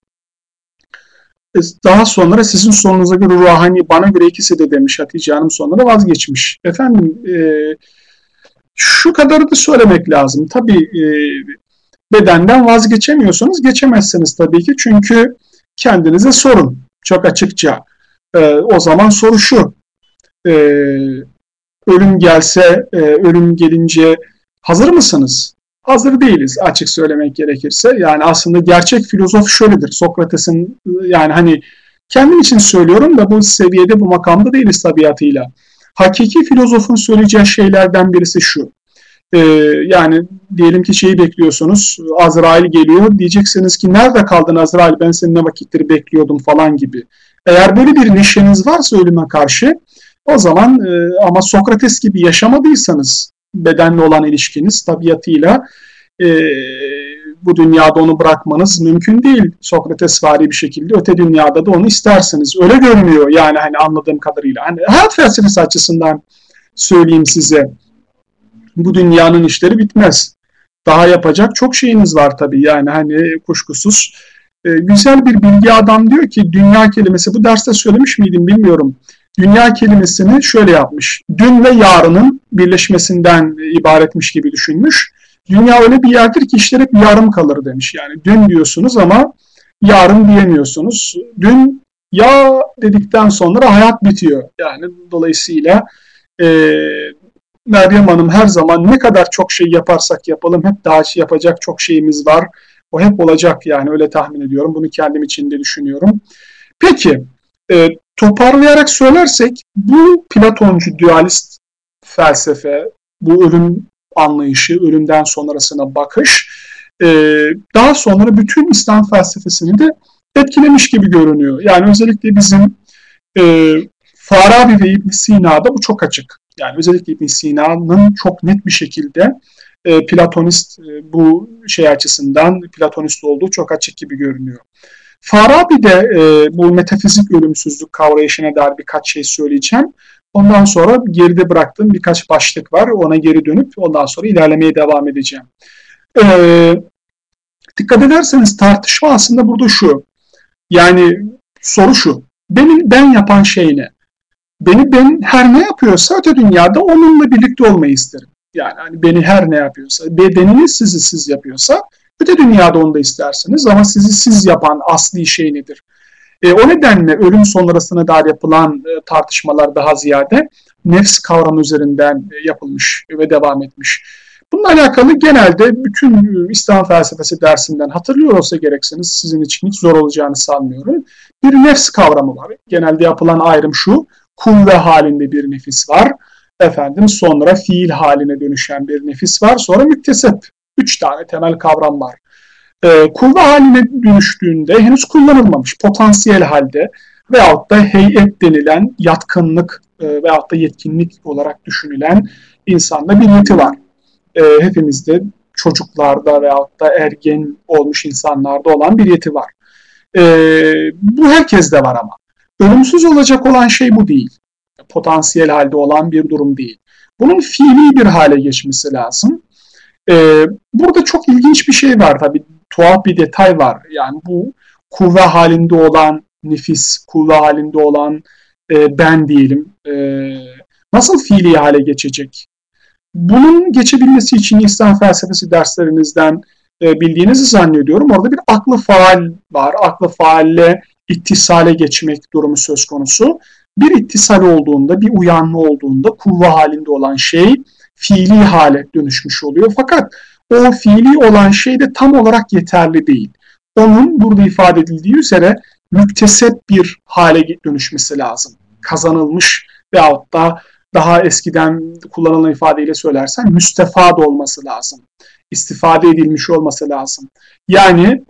E, daha sonra sizin sorunuza göre ruhani bana göre ikisi de demiş Hatice Hanım sonra vazgeçmiş. Efendim e, şu kadarı da söylemek lazım. Tabii e, bedenden vazgeçemiyorsanız geçemezsiniz tabii ki. Çünkü kendinize sorun çok açıkça. E, o zaman soru şu. E, ölüm gelse, e, ölüm gelince Hazır mısınız? Hazır değiliz açık söylemek gerekirse. Yani aslında gerçek filozof şöyledir. Sokrates'in yani hani kendim için söylüyorum da bu seviyede bu makamda değiliz tabiatıyla. Hakiki filozofun söyleyeceği şeylerden birisi şu. Ee, yani diyelim ki şeyi bekliyorsunuz. Azrail geliyor. Diyeceksiniz ki nerede kaldın Azrail ben seni ne vakittir bekliyordum falan gibi. Eğer böyle bir neşeniz varsa ölüme karşı o zaman e, ama Sokrates gibi yaşamadıysanız bedenle olan ilişkiniz tabiatıyla e, bu dünyada onu bırakmanız mümkün değil. Sokrates vari bir şekilde öte dünyada da onu istersiniz. Öyle görünüyor yani hani anladığım kadarıyla. Hani hayat felsefesi açısından söyleyeyim size. Bu dünyanın işleri bitmez. Daha yapacak çok şeyiniz var tabii yani hani kuşkusuz. E, güzel bir bilgi adam diyor ki dünya kelimesi bu derste söylemiş miydim bilmiyorum dünya kelimesini şöyle yapmış. Dün ve yarının birleşmesinden ibaretmiş gibi düşünmüş. Dünya öyle bir yerdir ki işler hep yarım kalır demiş. Yani dün diyorsunuz ama yarın diyemiyorsunuz. Dün ya dedikten sonra hayat bitiyor. Yani dolayısıyla e, Meryem Hanım her zaman ne kadar çok şey yaparsak yapalım hep daha şey yapacak çok şeyimiz var. O hep olacak yani öyle tahmin ediyorum. Bunu kendim için de düşünüyorum. Peki e, Toparlayarak söylersek bu Platoncu dualist felsefe, bu ölüm anlayışı, ölümden sonrasına bakış e, daha sonra bütün İslam felsefesini de etkilemiş gibi görünüyor. Yani özellikle bizim e, Farabi ve İbn Sina'da bu çok açık. Yani özellikle İbn Sina'nın çok net bir şekilde e, Platonist bu şey açısından Platonist olduğu çok açık gibi görünüyor. Farabi de e, bu metafizik ölümsüzlük kavrayışına dair birkaç şey söyleyeceğim. Ondan sonra geride bıraktığım birkaç başlık var. Ona geri dönüp ondan sonra ilerlemeye devam edeceğim. Ee, dikkat ederseniz tartışma aslında burada şu. Yani soru şu. Benim ben yapan şey ne? Beni ben her ne yapıyorsa öte dünyada onunla birlikte olmayı isterim. Yani hani beni her ne yapıyorsa, bedenini sizi siz yapıyorsa Öte dünyada onu da istersiniz ama sizi siz yapan asli şey nedir? E, o nedenle ölüm sonrasına dair yapılan e, tartışmalar daha ziyade nefs kavramı üzerinden e, yapılmış ve devam etmiş. Bununla alakalı genelde bütün e, İslam felsefesi dersinden hatırlıyor olsa gerekseniz sizin için hiç zor olacağını sanmıyorum. Bir nefs kavramı var. Genelde yapılan ayrım şu, kuvve halinde bir nefis var. Efendim sonra fiil haline dönüşen bir nefis var. Sonra müktesep. Üç tane temel kavram var. Ee, kuvve haline dönüştüğünde henüz kullanılmamış potansiyel halde veyahut da heyet denilen yatkınlık e, veyahut da yetkinlik olarak düşünülen insanda bir yeti var. E, hepimizde çocuklarda veyahut da ergen olmuş insanlarda olan bir yeti var. E, bu herkeste var ama. Ölümsüz olacak olan şey bu değil. Potansiyel halde olan bir durum değil. Bunun fiili bir hale geçmesi lazım. E, burada çok ilginç bir şey var tabii. Tuhaf bir detay var. Yani bu kuvve halinde olan nefis, kuvve halinde olan e, ben diyelim. E, nasıl fiili hale geçecek? Bunun geçebilmesi için İslam felsefesi derslerinizden e, bildiğinizi zannediyorum. Orada bir aklı faal var. Aklı faalle ittisale geçmek durumu söz konusu. Bir ittisal olduğunda, bir uyanma olduğunda kuvve halinde olan şey fiili hale dönüşmüş oluyor. Fakat o fiili olan şey de tam olarak yeterli değil. Onun burada ifade edildiği üzere müktesep bir hale dönüşmesi lazım. Kazanılmış veyahut da daha eskiden kullanılan ifadeyle söylersen müstefad olması lazım. İstifade edilmiş olması lazım. Yani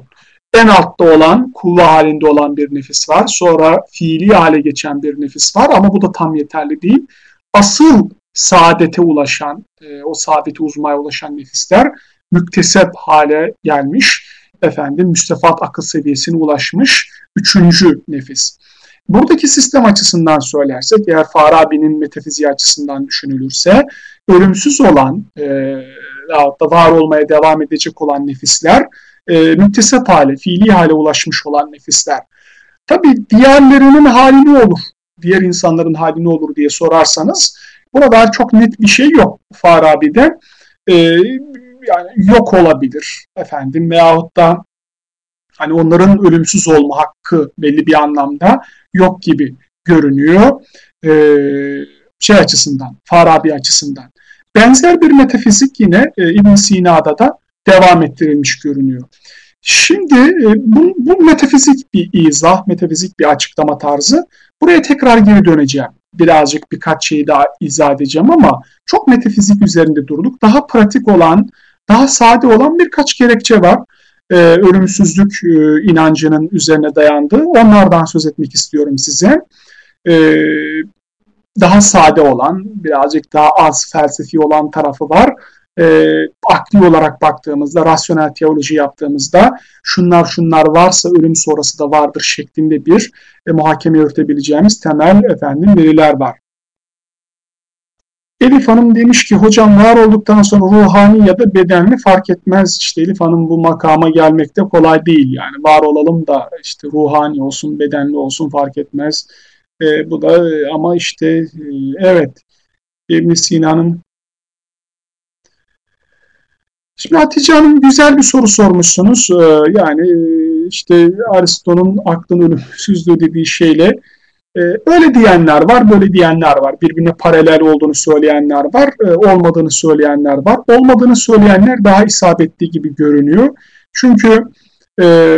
en altta olan, kuvve halinde olan bir nefis var. Sonra fiili hale geçen bir nefis var ama bu da tam yeterli değil. Asıl saadete ulaşan, e, o saadeti uzmaya ulaşan nefisler müktesep hale gelmiş. Efendim müstefat akıl seviyesine ulaşmış üçüncü nefis. Buradaki sistem açısından söylersek, eğer Farabi'nin metafiziği açısından düşünülürse, ölümsüz olan e, da var olmaya devam edecek olan nefisler, e, müktesep hale, fiili hale ulaşmış olan nefisler. Tabi diğerlerinin hali ne olur? Diğer insanların hali ne olur diye sorarsanız, burada çok net bir şey yok Farabi'de. E, yani yok olabilir efendim veyahut da hani onların ölümsüz olma hakkı belli bir anlamda yok gibi görünüyor. E, şey açısından, Farabi açısından. Benzer bir metafizik yine e, ibn Sina'da da devam ettirilmiş görünüyor. Şimdi e, bu, bu metafizik bir izah, metafizik bir açıklama tarzı. Buraya tekrar geri döneceğim. Birazcık birkaç şeyi daha izah edeceğim ama çok metafizik üzerinde durduk. Daha pratik olan, daha sade olan birkaç gerekçe var e, ölümsüzlük e, inancının üzerine dayandığı onlardan söz etmek istiyorum size. E, daha sade olan, birazcık daha az felsefi olan tarafı var. E, akli olarak baktığımızda, rasyonel teoloji yaptığımızda şunlar şunlar varsa ölüm sonrası da vardır şeklinde bir e, muhakeme yürütebileceğimiz temel efendim veriler var. Elif Hanım demiş ki hocam var olduktan sonra ruhani ya da bedenli fark etmez. İşte Elif Hanım bu makama gelmekte kolay değil yani. Var olalım da işte ruhani olsun bedenli olsun fark etmez. E, bu da e, ama işte e, evet ibn Sina'nın Şimdi Hatice Hanım güzel bir soru sormuşsunuz. Ee, yani e, işte Aristo'nun aklın ölümsüzlüğü dediği şeyle ee, öyle diyenler var, böyle diyenler var. Birbirine paralel olduğunu söyleyenler var, e, olmadığını söyleyenler var. Olmadığını söyleyenler daha isabetli gibi görünüyor. Çünkü e,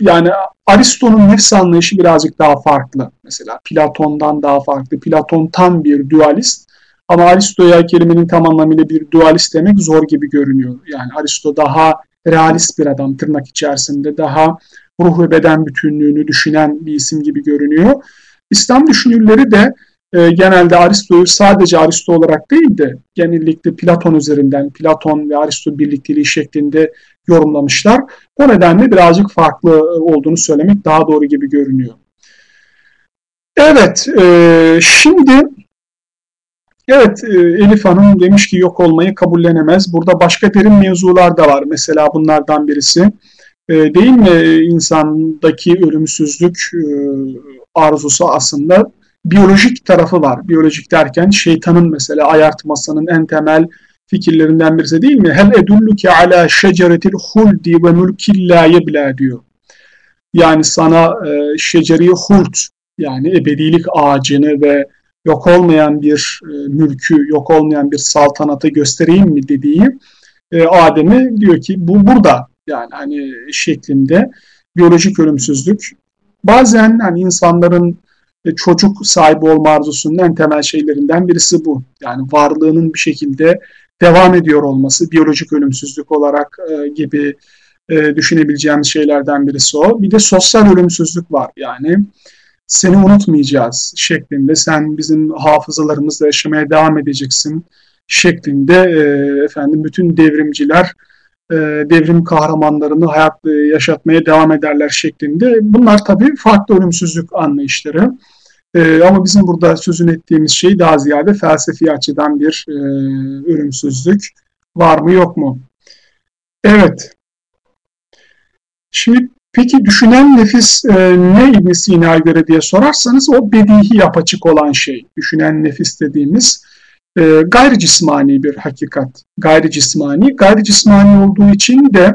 yani Aristo'nun nefs anlayışı birazcık daha farklı. Mesela Platon'dan daha farklı. Platon tam bir dualist. Ama Aristo'ya kelimenin tam anlamıyla bir dualist demek zor gibi görünüyor. Yani Aristo daha realist bir adam tırnak içerisinde. Daha ruh ve beden bütünlüğünü düşünen bir isim gibi görünüyor. İslam düşünürleri de e, genelde Aristo'yu sadece Aristo olarak değil de genellikle Platon üzerinden, Platon ve Aristo birlikteliği şeklinde yorumlamışlar. O nedenle birazcık farklı e, olduğunu söylemek daha doğru gibi görünüyor. Evet, e, şimdi evet e, Elif Hanım demiş ki yok olmayı kabullenemez. Burada başka derin mevzular da var. Mesela bunlardan birisi. E, değil mi insandaki ölümsüzlük e, arzusu aslında biyolojik tarafı var. Biyolojik derken şeytanın mesela ayartmasının en temel fikirlerinden birisi değil mi? Hel edulluke ala şeceretil huldi ve mülkin la diyor. Yani sana e, şeceri hult yani ebedilik ağacını ve yok olmayan bir e, mülkü, yok olmayan bir saltanatı göstereyim mi dediği e, Adem'e diyor ki bu burada yani hani şeklinde biyolojik ölümsüzlük bazen hani insanların e, çocuk sahibi olma arzusunun en temel şeylerinden birisi bu. Yani varlığının bir şekilde devam ediyor olması, biyolojik ölümsüzlük olarak e, gibi düşünebileceğimiz şeylerden birisi o. Bir de sosyal ölümsüzlük var. Yani seni unutmayacağız şeklinde sen bizim hafızalarımızda yaşamaya devam edeceksin şeklinde e, efendim bütün devrimciler e, devrim kahramanlarını hayat e, yaşatmaya devam ederler şeklinde. Bunlar tabii farklı ölümsüzlük anlayışları. E, ama bizim burada sözün ettiğimiz şey daha ziyade felsefi açıdan bir e, ölümsüzlük. Var mı yok mu? Evet. Şimdi peki düşünen nefis e, ne İbn Sina'ya göre diye sorarsanız o bedihi apaçık olan şey. Düşünen nefis dediğimiz e, gayri cismani bir hakikat. Gayri cismani. Gayri cismani olduğu için de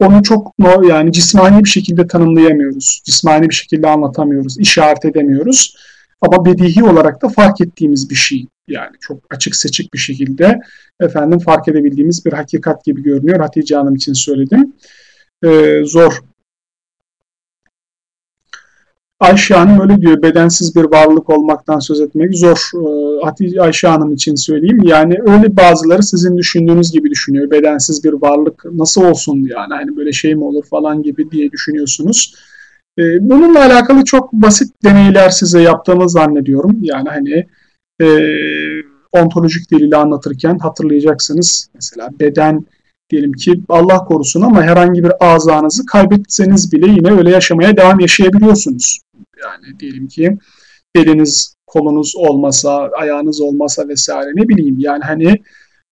onu çok yani cismani bir şekilde tanımlayamıyoruz. Cismani bir şekilde anlatamıyoruz, işaret edemiyoruz. Ama bedihi olarak da fark ettiğimiz bir şey. Yani çok açık seçik bir şekilde efendim fark edebildiğimiz bir hakikat gibi görünüyor. Hatice Hanım için söyledim. Ee, zor Ayşe Hanım öyle diyor, bedensiz bir varlık olmaktan söz etmek zor. Ee, Ayşe Hanım için söyleyeyim. Yani öyle bazıları sizin düşündüğünüz gibi düşünüyor. Bedensiz bir varlık nasıl olsun yani hani böyle şey mi olur falan gibi diye düşünüyorsunuz. Ee, bununla alakalı çok basit deneyler size yaptığımı zannediyorum. Yani hani e, ontolojik diliyle anlatırken hatırlayacaksınız. Mesela beden diyelim ki Allah korusun ama herhangi bir azanızı kaybetseniz bile yine öyle yaşamaya devam yaşayabiliyorsunuz. Yani diyelim ki eliniz, kolunuz olmasa, ayağınız olmasa vesaire ne bileyim yani hani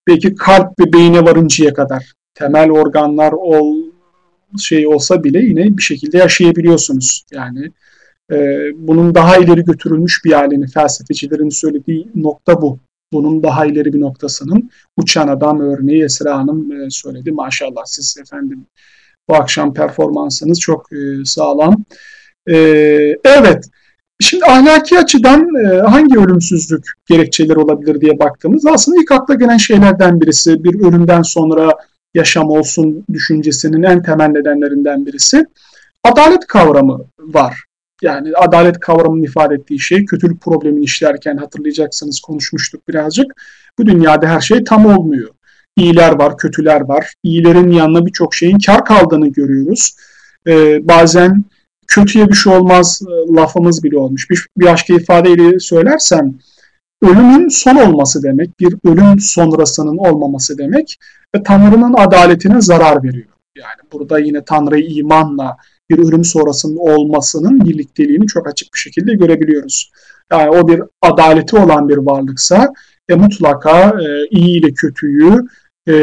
belki kalp ve beyine varıncaya kadar temel organlar ol şey olsa bile yine bir şekilde yaşayabiliyorsunuz. Yani e, bunun daha ileri götürülmüş bir halini felsefecilerin söylediği nokta bu. Bunun daha ileri bir noktasının uçan adam örneği Esra Hanım e, söyledi. Maşallah siz efendim bu akşam performansınız çok e, sağlam. E, evet, şimdi ahlaki açıdan e, hangi ölümsüzlük gerekçeleri olabilir diye baktığımız aslında ilk akla gelen şeylerden birisi bir ölümden sonra yaşam olsun düşüncesinin en temel nedenlerinden birisi adalet kavramı var. Yani adalet kavramının ifade ettiği şey kötülük problemini işlerken hatırlayacaksınız konuşmuştuk birazcık. Bu dünyada her şey tam olmuyor. İyiler var, kötüler var. İyilerin yanına birçok şeyin kar kaldığını görüyoruz. Ee, bazen kötüye bir şey olmaz e, lafımız bile olmuş. Bir, bir başka ifadeyle söylersem ölümün son olması demek, bir ölüm sonrasının olmaması demek ve Tanrı'nın adaletine zarar veriyor. Yani burada yine Tanrı'yı imanla bir ölüm sonrasının olmasının birlikteliğini çok açık bir şekilde görebiliyoruz. Yani o bir adaleti olan bir varlıksa e, mutlaka e, iyi ile kötüyü e,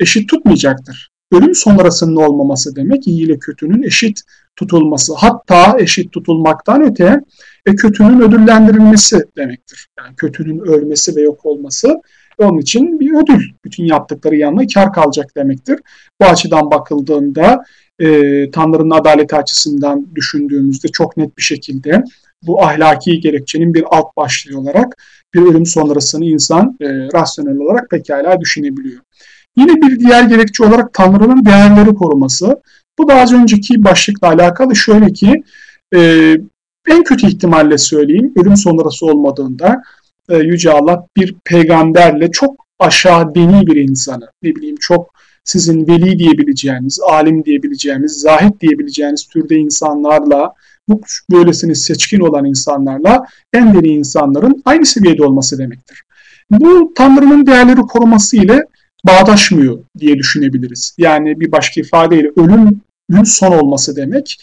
eşit tutmayacaktır. Ölüm sonrasının olmaması demek iyi ile kötünün eşit tutulması. Hatta eşit tutulmaktan öte e, kötünün ödüllendirilmesi demektir. Yani kötünün ölmesi ve yok olması onun için bir ödül. Bütün yaptıkları yanına kar kalacak demektir. Bu açıdan bakıldığında e, Tanrı'nın adaleti açısından düşündüğümüzde çok net bir şekilde bu ahlaki gerekçenin bir alt başlığı olarak bir ölüm sonrasını insan e, rasyonel olarak pekala düşünebiliyor. Yine bir diğer gerekçe olarak Tanrı'nın değerleri koruması. Bu da az önceki başlıkla alakalı şöyle ki e, en kötü ihtimalle söyleyeyim ölüm sonrası olmadığında e, Yüce Allah bir peygamberle çok aşağı dini bir insanı ne bileyim çok sizin veli diyebileceğiniz, alim diyebileceğiniz, zahit diyebileceğiniz türde insanlarla bu böylesine seçkin olan insanlarla en deri insanların aynı seviyede olması demektir. Bu Tanrı'nın değerleri koruması ile bağdaşmıyor diye düşünebiliriz. Yani bir başka ifadeyle ölümün son olması demek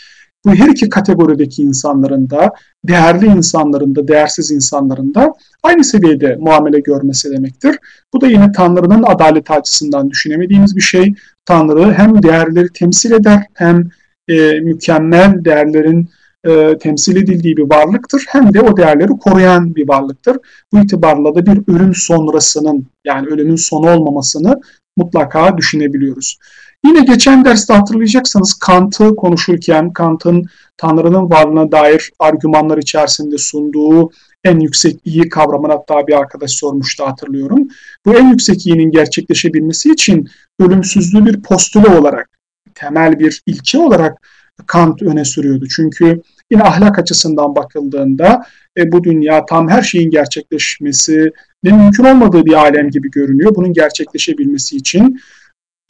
bu her iki kategorideki insanların da, değerli insanların da, değersiz insanların da aynı seviyede muamele görmesi demektir. Bu da yine Tanrı'nın adaleti açısından düşünemediğimiz bir şey. Tanrı hem değerleri temsil eder hem e, mükemmel değerlerin e, temsil edildiği bir varlıktır hem de o değerleri koruyan bir varlıktır. Bu itibarla da bir ölüm sonrasının yani ölümün sonu olmamasını mutlaka düşünebiliyoruz. Yine geçen derste hatırlayacaksanız Kant'ı konuşurken Kant'ın Tanrı'nın varlığına dair argümanlar içerisinde sunduğu en yüksek iyi kavramını hatta bir arkadaş sormuştu hatırlıyorum. Bu en yüksek iyinin gerçekleşebilmesi için ölümsüzlüğü bir postüle olarak, temel bir ilke olarak Kant öne sürüyordu. Çünkü yine ahlak açısından bakıldığında e, bu dünya tam her şeyin gerçekleşmesi mümkün olmadığı bir alem gibi görünüyor. Bunun gerçekleşebilmesi için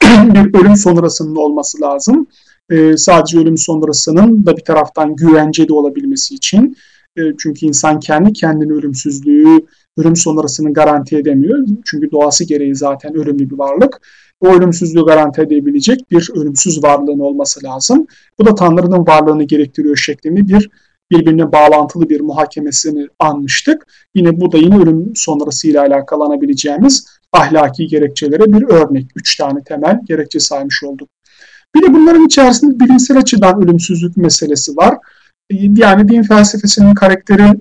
bir ölüm sonrasının olması lazım. E, sadece ölüm sonrasının da bir taraftan güvenceli olabilmesi için. E, çünkü insan kendi kendini ölümsüzlüğü, ölüm sonrasını garanti edemiyor. Çünkü doğası gereği zaten ölümlü bir varlık. O ölümsüzlüğü garanti edebilecek bir ölümsüz varlığın olması lazım. Bu da Tanrı'nın varlığını gerektiriyor şeklinde bir birbirine bağlantılı bir muhakemesini anmıştık. Yine bu da yine ölüm sonrasıyla alakalanabileceğimiz ahlaki gerekçelere bir örnek. Üç tane temel gerekçe saymış olduk. Bir de bunların içerisinde bilimsel açıdan ölümsüzlük meselesi var. Yani din felsefesinin karakteri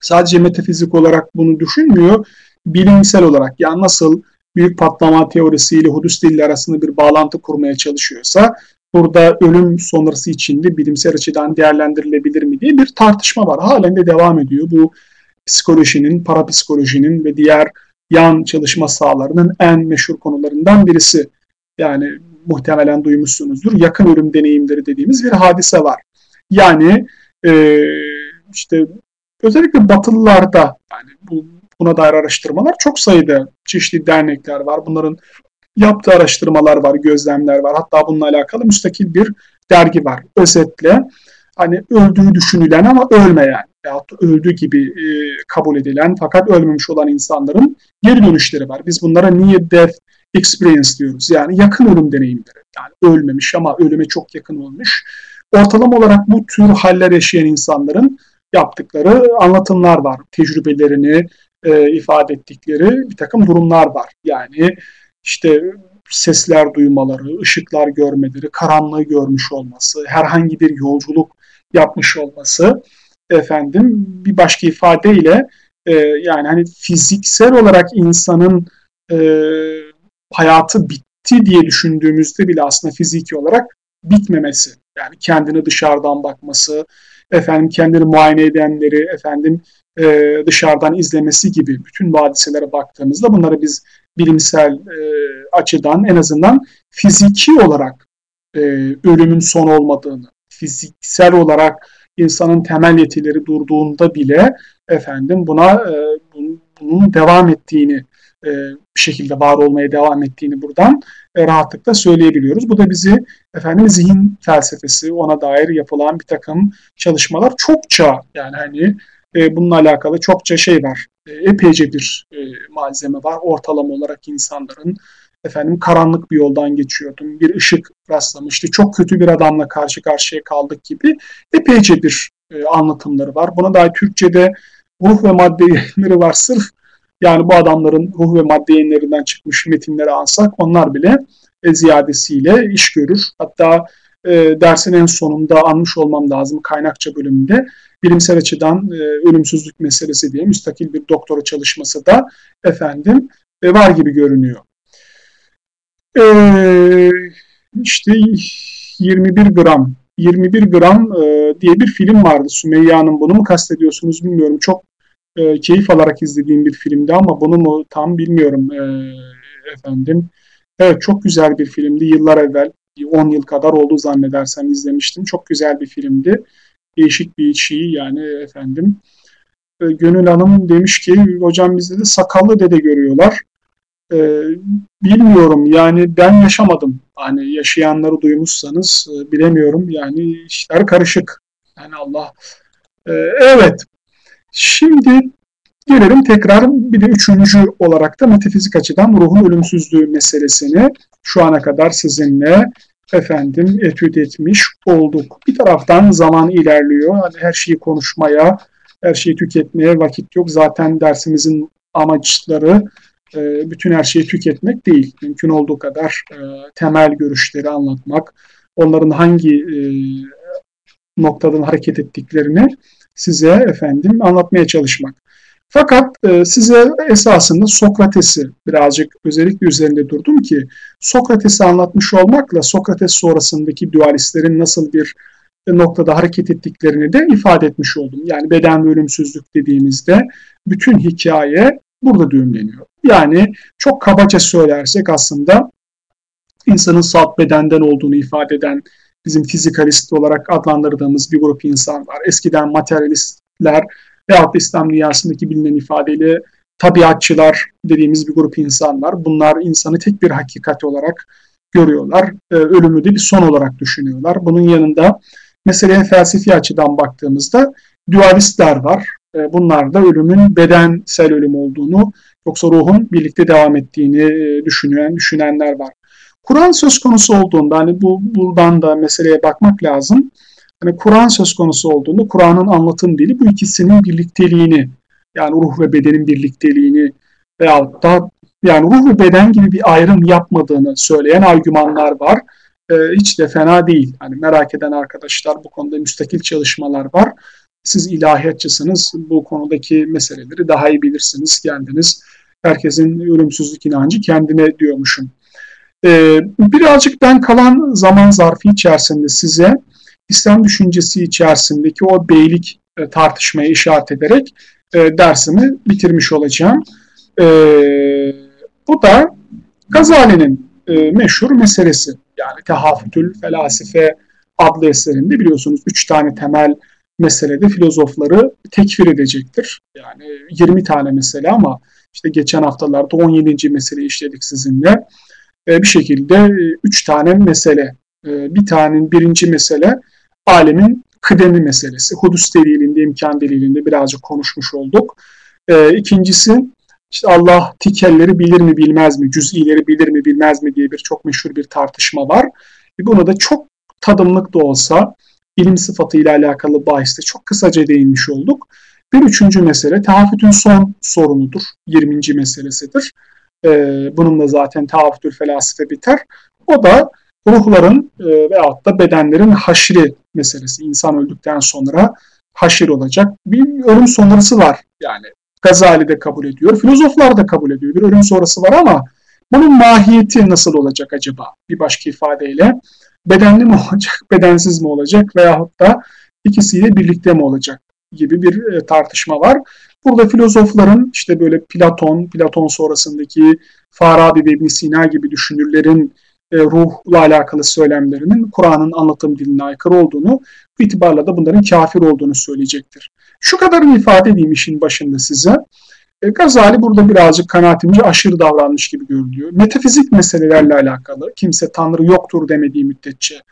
sadece metafizik olarak bunu düşünmüyor. Bilimsel olarak yani nasıl büyük patlama teorisiyle Hudus dili arasında bir bağlantı kurmaya çalışıyorsa burada ölüm sonrası içinde bilimsel açıdan değerlendirilebilir mi diye bir tartışma var. Halen de devam ediyor. Bu psikolojinin, parapsikolojinin ve diğer yan çalışma sahalarının en meşhur konularından birisi. Yani muhtemelen duymuşsunuzdur. Yakın ölüm deneyimleri dediğimiz bir hadise var. Yani e, işte özellikle Batılılarda yani bu buna dair araştırmalar çok sayıda çeşitli dernekler var. Bunların yaptığı araştırmalar var, gözlemler var. Hatta bununla alakalı müstakil bir dergi var. Özetle hani öldüğü düşünülen ama ölmeyen veyahut öldü gibi e, kabul edilen fakat ölmemiş olan insanların geri dönüşleri var. Biz bunlara near death experience diyoruz. Yani yakın ölüm deneyimleri. Yani ölmemiş ama ölüme çok yakın olmuş. Ortalama olarak bu tür haller yaşayan insanların yaptıkları anlatımlar var. Tecrübelerini e, ifade ettikleri bir takım durumlar var. Yani işte sesler duymaları, ışıklar görmeleri, karanlığı görmüş olması, herhangi bir yolculuk yapmış olması efendim bir başka ifadeyle e, yani hani fiziksel olarak insanın e, hayatı bitti diye düşündüğümüzde bile aslında fiziki olarak bitmemesi. Yani kendini dışarıdan bakması, efendim kendini muayene edenleri efendim e, dışarıdan izlemesi gibi bütün hadiselere baktığımızda bunları biz bilimsel e, açıdan en azından fiziki olarak e, ölümün son olmadığını, fiziksel olarak insanın temel yetileri durduğunda bile efendim buna e, bunun, devam ettiğini e, bir şekilde var olmaya devam ettiğini buradan e, rahatlıkla söyleyebiliyoruz. Bu da bizi efendim zihin felsefesi ona dair yapılan bir takım çalışmalar çokça yani hani e, bununla alakalı çokça şey var. Epeyce bir malzeme var. Ortalama olarak insanların efendim karanlık bir yoldan geçiyordum. Bir ışık rastlamıştı. Çok kötü bir adamla karşı karşıya kaldık gibi epeyce bir e, anlatımları var. Buna dair Türkçe'de ruh ve madde yayınları var. Sırf yani bu adamların ruh ve madde yayınlarından çıkmış metinleri alsak onlar bile e, ziyadesiyle iş görür. Hatta e, dersin en sonunda anmış olmam lazım kaynakça bölümünde bilimsel açıdan e, ölümsüzlük meselesi diye müstakil bir doktora çalışması da efendim e, var gibi görünüyor. E, işte 21 gram 21 gram e, diye bir film vardı. Sümeyye Hanım bunu mu kastediyorsunuz bilmiyorum. Çok e, keyif alarak izlediğim bir filmdi ama bunu mu tam bilmiyorum e, efendim. Evet çok güzel bir filmdi. Yıllar evvel 10 yıl kadar oldu zannedersem izlemiştim. Çok güzel bir filmdi değişik bir şey yani efendim. Gönül Hanım demiş ki hocam bizde de sakallı dede görüyorlar. E, bilmiyorum yani ben yaşamadım. Hani yaşayanları duymuşsanız e, bilemiyorum yani işler karışık. Yani Allah. E, evet. Şimdi gelelim tekrar bir de üçüncü olarak da metafizik açıdan ruhun ölümsüzlüğü meselesini şu ana kadar sizinle efendim etüt etmiş olduk. Bir taraftan zaman ilerliyor. Hani her şeyi konuşmaya, her şeyi tüketmeye vakit yok. Zaten dersimizin amaçları e, bütün her şeyi tüketmek değil. Mümkün olduğu kadar e, temel görüşleri anlatmak, onların hangi e, noktadan hareket ettiklerini size efendim anlatmaya çalışmak. Fakat e, size esasında Sokrates'i birazcık özellikle üzerinde durdum ki Sokrates'i anlatmış olmakla Sokrates sonrasındaki dualistlerin nasıl bir noktada hareket ettiklerini de ifade etmiş oldum. Yani beden ve ölümsüzlük dediğimizde bütün hikaye burada düğümleniyor. Yani çok kabaca söylersek aslında insanın salt bedenden olduğunu ifade eden bizim fizikalist olarak adlandırdığımız bir grup insan var. Eskiden materyalistler veyahut da İslam dünyasındaki bilinen ifadeyle tabiatçılar dediğimiz bir grup insan var. Bunlar insanı tek bir hakikat olarak görüyorlar. E, ölümü de bir son olarak düşünüyorlar. Bunun yanında meseleye felsefi açıdan baktığımızda dualistler var. E, bunlar da ölümün bedensel ölüm olduğunu yoksa ruhun birlikte devam ettiğini e, düşünen düşünenler var. Kur'an söz konusu olduğunda hani bu buradan da meseleye bakmak lazım. Hani Kur'an söz konusu olduğunda Kur'an'ın anlatım dili bu ikisinin birlikteliğini yani ruh ve bedenin birlikteliğini veyahut da yani ruh ve beden gibi bir ayrım yapmadığını söyleyen argümanlar var. Ee, hiç de fena değil. Hani merak eden arkadaşlar bu konuda müstakil çalışmalar var. Siz ilahiyatçısınız. Bu konudaki meseleleri daha iyi bilirsiniz kendiniz. Herkesin ölümsüzlük inancı kendine diyormuşum. Ee, birazcık ben kalan zaman zarfı içerisinde size İslam düşüncesi içerisindeki o beylik e, tartışmaya işaret ederek e, dersimi bitirmiş olacağım. E, bu da Gazali'nin e, meşhur meselesi. Yani Tehafütül Felasife adlı eserinde biliyorsunuz üç tane temel meselede filozofları tekfir edecektir. Yani 20 tane mesele ama işte geçen haftalarda 17. meseleyi işledik sizinle. E, bir şekilde e, üç tane mesele. E, bir tanenin birinci mesele alemin kıdemi meselesi. Hudus delilinde, imkan delilinde birazcık konuşmuş olduk. E, ikincisi işte Allah tikelleri bilir mi bilmez mi, cüz'ileri bilir mi bilmez mi diye bir çok meşhur bir tartışma var. E, buna da çok tadımlık da olsa ilim sıfatıyla alakalı bahiste çok kısaca değinmiş olduk. Bir üçüncü mesele tehafütün son sorunudur. 20. meselesidir. Ee, bununla zaten tehafütül felasife biter. O da ruhların e, veyahut da bedenlerin haşri meselesi. İnsan öldükten sonra haşir olacak. Bir ölüm sonrası var yani. Gazali de kabul ediyor, filozoflar da kabul ediyor. Bir ölüm sonrası var ama bunun mahiyeti nasıl olacak acaba? Bir başka ifadeyle bedenli mi olacak, bedensiz mi olacak veyahut da ikisiyle birlikte mi olacak gibi bir e, tartışma var. Burada filozofların işte böyle Platon, Platon sonrasındaki Farabi ve ibn Sina gibi düşünürlerin e, ruhla alakalı söylemlerinin Kur'an'ın anlatım diline aykırı olduğunu, bu itibarla da bunların kafir olduğunu söyleyecektir. Şu kadarını ifade edeyim işin başında size. E, Gazali burada birazcık kanaatimce aşırı davranmış gibi görülüyor. Metafizik meselelerle alakalı kimse Tanrı yoktur demediği müddetçe,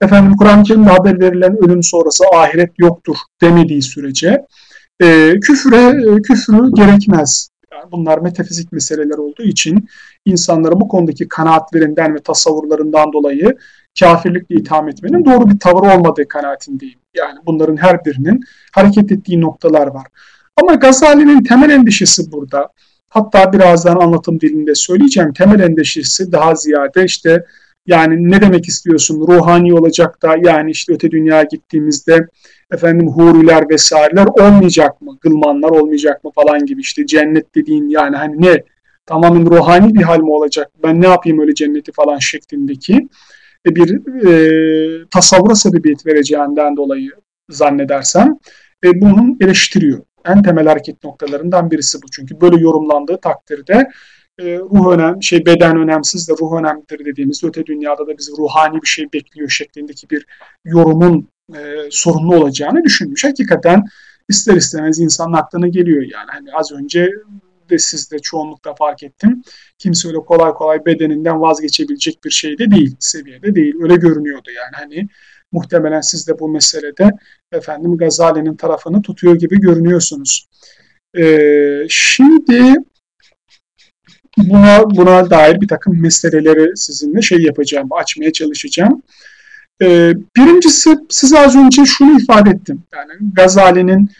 efendim Kur'an-ı Kerim'de haber verilen ölüm sonrası ahiret yoktur demediği sürece e, küfre e, küfrü gerekmez. Yani bunlar metafizik meseleler olduğu için insanları bu konudaki kanaatlerinden ve tasavvurlarından dolayı kafirlikle itham etmenin doğru bir tavır olmadığı kanaatindeyim. Yani bunların her birinin hareket ettiği noktalar var. Ama Gazali'nin temel endişesi burada. Hatta birazdan anlatım dilinde söyleyeceğim. Temel endişesi daha ziyade işte yani ne demek istiyorsun? Ruhani olacak da yani işte öte dünyaya gittiğimizde efendim huriler vesaireler olmayacak mı? Gılmanlar olmayacak mı falan gibi işte cennet dediğin yani hani ne tamamen ruhani bir hal mi olacak? Ben ne yapayım öyle cenneti falan şeklindeki bir e, tasavvura sebebiyet vereceğinden dolayı zannedersem e, bunun eleştiriyor. En temel hareket noktalarından birisi bu. Çünkü böyle yorumlandığı takdirde e, ruh önem, şey beden önemsiz de ruh önemlidir dediğimiz öte dünyada da bizi ruhani bir şey bekliyor şeklindeki bir yorumun e, sorunlu olacağını düşünmüş. Hakikaten ister istemez insanın aklına geliyor yani. Hani az önce de siz de çoğunlukla fark ettim. Kimse öyle kolay kolay bedeninden vazgeçebilecek bir şey de değil, seviyede değil. Öyle görünüyordu yani. Hani muhtemelen siz de bu meselede efendim Gazali'nin tarafını tutuyor gibi görünüyorsunuz. Ee, şimdi buna buna dair bir takım meseleleri sizinle şey yapacağım, açmaya çalışacağım. Ee, birincisi size az önce şunu ifade ettim. Yani Gazali'nin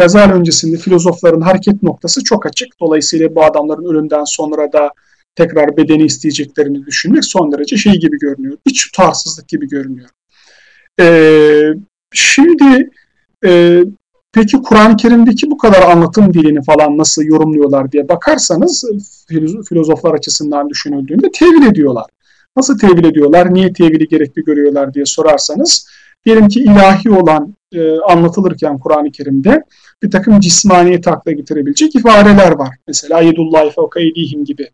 Gazali öncesinde filozofların hareket noktası çok açık. Dolayısıyla bu adamların ölümden sonra da tekrar bedeni isteyeceklerini düşünmek son derece şey gibi görünüyor. İç tutarsızlık gibi görünüyor. Ee, şimdi e, peki Kur'an-ı Kerim'deki bu kadar anlatım dilini falan nasıl yorumluyorlar diye bakarsanız filozoflar açısından düşünüldüğünde tevil ediyorlar. Nasıl tevil ediyorlar, niye tevili gerekli görüyorlar diye sorarsanız diyelim ki ilahi olan e, anlatılırken Kur'an-ı Kerim'de bir takım cismaniyet akla getirebilecek ifadeler var. Mesela yedullahi fevka eydihim gibi.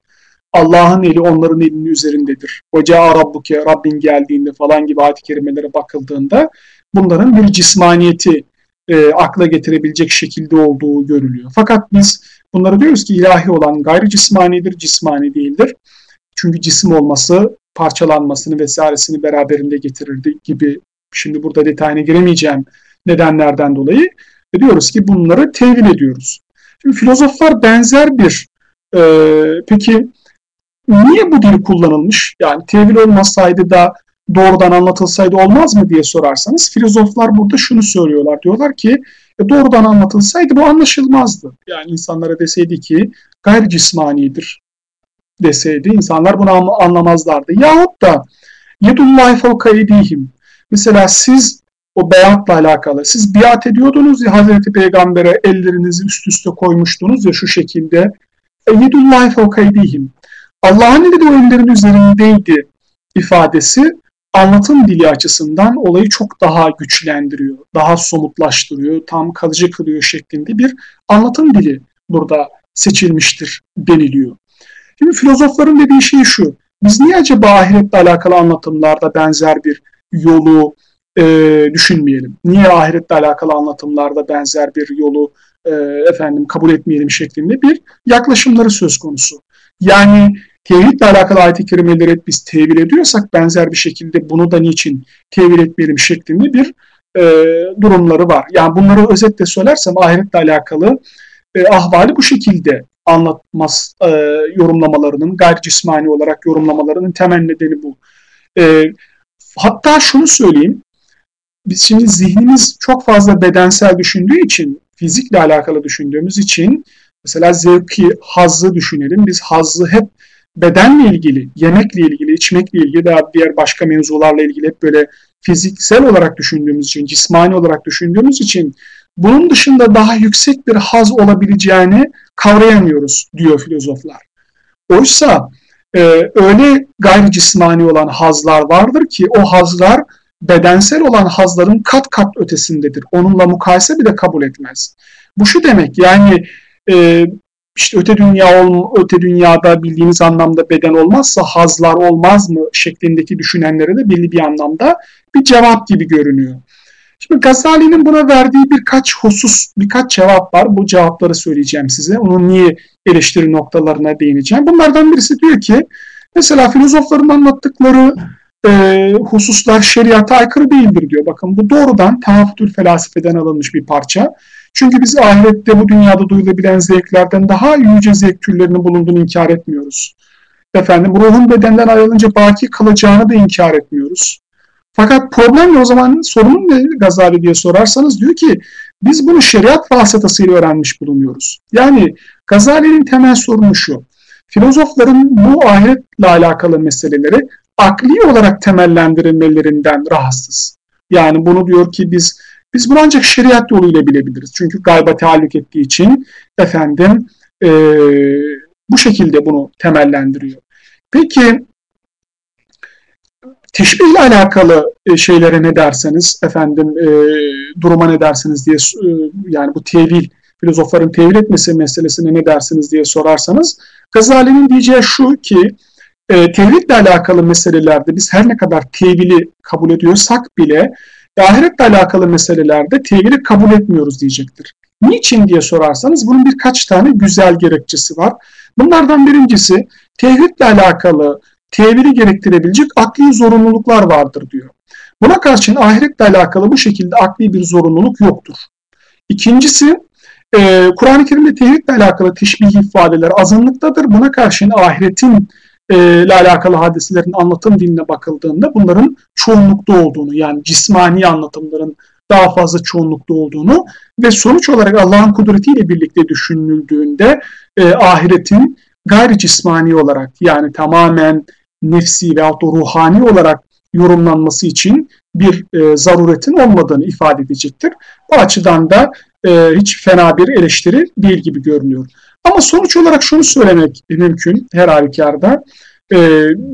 Allah'ın eli onların elinin üzerindedir. Ocağa Rabbuke, Rabbin geldiğinde falan gibi ayet-i kerimelere bakıldığında bunların bir cismaniyeti e, akla getirebilecek şekilde olduğu görülüyor. Fakat biz bunları diyoruz ki ilahi olan gayri cismanidir, cismani değildir. Çünkü cisim olması parçalanmasını vesairesini beraberinde getirirdi gibi şimdi burada detayına giremeyeceğim nedenlerden dolayı ve diyoruz ki bunları tevil ediyoruz. Şimdi filozoflar benzer bir e, peki niye bu dil kullanılmış? Yani tevil olmasaydı da doğrudan anlatılsaydı olmaz mı diye sorarsanız filozoflar burada şunu söylüyorlar. Diyorlar ki e, doğrudan anlatılsaydı bu anlaşılmazdı. Yani insanlara deseydi ki gayri cismanidir deseydi insanlar bunu anlamazlardı. Yahut da yedullahi fevka edihim. Mesela siz o beyatla alakalı. Siz biat ediyordunuz ya Hazreti Peygamber'e ellerinizi üst üste koymuştunuz ya şu şekilde. E, yedullahi fevka edihim. Allah'ın eli de o ellerin üzerindeydi ifadesi anlatım dili açısından olayı çok daha güçlendiriyor, daha somutlaştırıyor, tam kalıcı kılıyor şeklinde bir anlatım dili burada seçilmiştir deniliyor. Şimdi filozofların dediği şey şu, biz niye acaba ahiretle alakalı anlatımlarda benzer bir yolu e, düşünmeyelim? Niye ahiretle alakalı anlatımlarda benzer bir yolu e, efendim kabul etmeyelim şeklinde bir yaklaşımları söz konusu. Yani tevhidle alakalı ayet-i kerimeleri biz tevil ediyorsak benzer bir şekilde bunu da niçin tevil etmeyelim şeklinde bir e, durumları var. Yani bunları özetle söylersem ahiretle alakalı e, ahvali bu şekilde anlatmaz e, yorumlamalarının, gayri cismani olarak yorumlamalarının temel nedeni bu. E, hatta şunu söyleyeyim, biz şimdi zihnimiz çok fazla bedensel düşündüğü için, fizikle alakalı düşündüğümüz için, mesela zevki, hazzı düşünelim. Biz hazzı hep bedenle ilgili, yemekle ilgili, içmekle ilgili veya diğer başka mevzularla ilgili hep böyle fiziksel olarak düşündüğümüz için, cismani olarak düşündüğümüz için bunun dışında daha yüksek bir haz olabileceğini kavrayamıyoruz diyor filozoflar. Oysa e, öyle gayri cismani olan hazlar vardır ki o hazlar bedensel olan hazların kat kat ötesindedir. Onunla mukayese bile kabul etmez. Bu şu demek yani e, işte öte dünya öte dünyada bildiğiniz anlamda beden olmazsa hazlar olmaz mı şeklindeki düşünenlere de belli bir anlamda bir cevap gibi görünüyor. Şimdi Gazali'nin buna verdiği birkaç husus, birkaç cevap var. Bu cevapları söyleyeceğim size. Onun niye eleştiri noktalarına değineceğim. Bunlardan birisi diyor ki, mesela filozofların anlattıkları e, hususlar şeriata aykırı değildir diyor. Bakın bu doğrudan tehafütül felsefeden alınmış bir parça. Çünkü biz ahirette bu dünyada duyulabilen zevklerden daha yüce zevk türlerinin bulunduğunu inkar etmiyoruz. Efendim ruhun bedenden ayrılınca baki kalacağını da inkar etmiyoruz. Fakat problem ne o zaman sorunun ne Gazali diye sorarsanız diyor ki biz bunu şeriat vasıtasıyla öğrenmiş bulunuyoruz. Yani Gazali'nin temel sorunu şu. Filozofların bu ahiretle alakalı meseleleri akli olarak temellendirilmelerinden rahatsız. Yani bunu diyor ki biz biz bunu ancak şeriat yoluyla bilebiliriz. Çünkü gayba tahallük ettiği için efendim e, bu şekilde bunu temellendiriyor. Peki teşbihle alakalı e, şeylere ne derseniz, efendim e, duruma ne dersiniz diye e, yani bu tevil, filozofların tevil etmesi meselesine ne dersiniz diye sorarsanız Gazali'nin diyeceği şu ki e, tevhidle alakalı meselelerde biz her ne kadar tevili kabul ediyorsak bile ahiretle alakalı meselelerde tevili kabul etmiyoruz diyecektir. Niçin diye sorarsanız bunun birkaç tane güzel gerekçesi var. Bunlardan birincisi tevhidle alakalı tevili gerektirebilecek akli zorunluluklar vardır diyor. Buna karşın ahiretle alakalı bu şekilde akli bir zorunluluk yoktur. İkincisi e, Kur'an-ı Kerim'de tevhidle alakalı teşbih ifadeler azınlıktadır. Buna karşın ahiretin ile alakalı hadiselerin anlatım diline bakıldığında bunların çoğunlukta olduğunu yani cismani anlatımların daha fazla çoğunlukta olduğunu ve sonuç olarak Allah'ın kudretiyle birlikte düşünüldüğünde e, ahiretin gayri cismani olarak yani tamamen nefsi veyahut da ruhani olarak yorumlanması için bir e, zaruretin olmadığını ifade edecektir. Bu açıdan da e, hiç fena bir eleştiri değil gibi görünüyor. Ama sonuç olarak şunu söylemek mümkün her halükarda. E,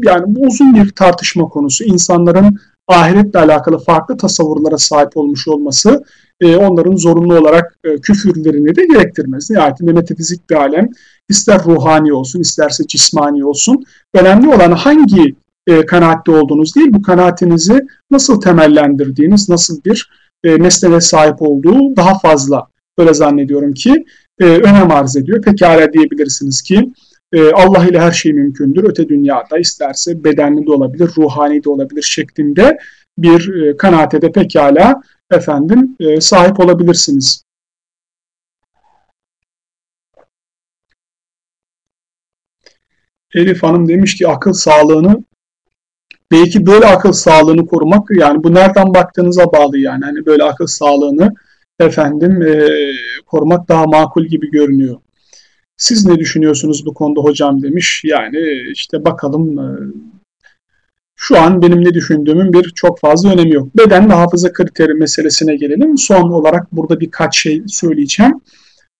yani bu uzun bir tartışma konusu. İnsanların ahiretle alakalı farklı tasavvurlara sahip olmuş olması e, onların zorunlu olarak e, küfürlerini de gerektirmez. Nihayetinde metafizik bir alem ister ruhani olsun, isterse cismani olsun. Önemli olan hangi e, kanaatte olduğunuz değil, bu kanaatinizi nasıl temellendirdiğiniz, nasıl bir e, mesleke sahip olduğu daha fazla öyle zannediyorum ki e, önem arz ediyor. Pekala diyebilirsiniz ki e, Allah ile her şey mümkündür. Öte dünyada isterse bedenli de olabilir, ruhani de olabilir şeklinde bir e, kanaate de pekala efendim e, sahip olabilirsiniz. Elif Hanım demiş ki akıl sağlığını belki böyle akıl sağlığını korumak yani bu nereden baktığınıza bağlı yani hani böyle akıl sağlığını efendim e, korumak daha makul gibi görünüyor. Siz ne düşünüyorsunuz bu konuda hocam demiş. Yani işte bakalım e, şu an benim ne düşündüğümün bir çok fazla önemi yok. Beden ve hafıza kriteri meselesine gelelim. Son olarak burada birkaç şey söyleyeceğim.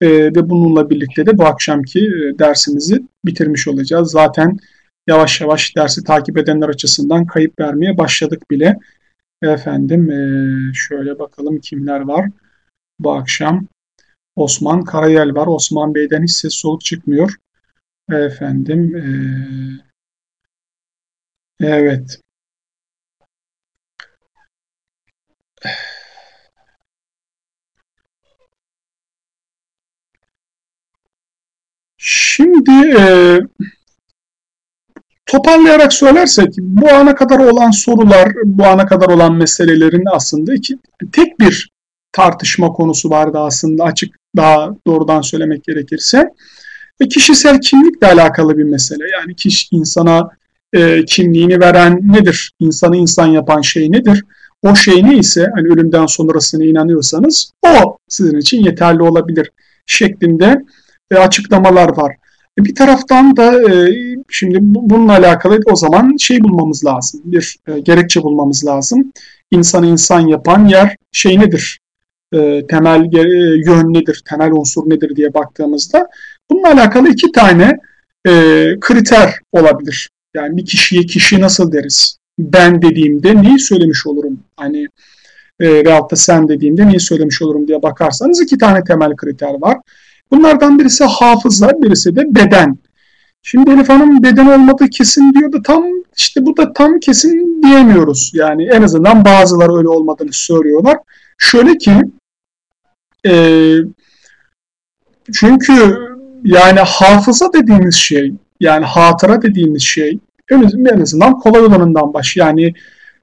Ee, ve bununla birlikte de bu akşamki e, dersimizi bitirmiş olacağız. Zaten yavaş yavaş dersi takip edenler açısından kayıp vermeye başladık bile. Efendim e, şöyle bakalım kimler var bu akşam. Osman Karayel var. Osman Bey'den hiç ses soluk çıkmıyor. Efendim e, evet. Şimdi e, toparlayarak söylersek bu ana kadar olan sorular, bu ana kadar olan meselelerin aslında iki, tek bir tartışma konusu vardı aslında açık daha doğrudan söylemek gerekirse. Ve kişisel kimlikle alakalı bir mesele. Yani kişi insana e, kimliğini veren nedir? İnsanı insan yapan şey nedir? O şey neyse hani ölümden sonrasına inanıyorsanız o sizin için yeterli olabilir şeklinde e, açıklamalar var. E, bir taraftan da e, şimdi bununla alakalı o zaman şey bulmamız lazım. Bir e, gerekçe bulmamız lazım. İnsanı insan yapan yer şey nedir? E, temel e, yön nedir, temel unsur nedir diye baktığımızda bununla alakalı iki tane e, kriter olabilir. Yani bir kişiye kişi nasıl deriz? Ben dediğimde neyi söylemiş olurum? Hani e, veyahut da sen dediğimde neyi söylemiş olurum diye bakarsanız iki tane temel kriter var. Bunlardan birisi hafıza, birisi de beden. Şimdi Elif Hanım beden olmadığı kesin diyor da tam işte bu da tam kesin diyemiyoruz. Yani en azından bazıları öyle olmadığını söylüyorlar. Şöyle ki e, çünkü yani hafıza dediğimiz şey, yani hatıra dediğimiz şey en azından kolay olanından baş. Yani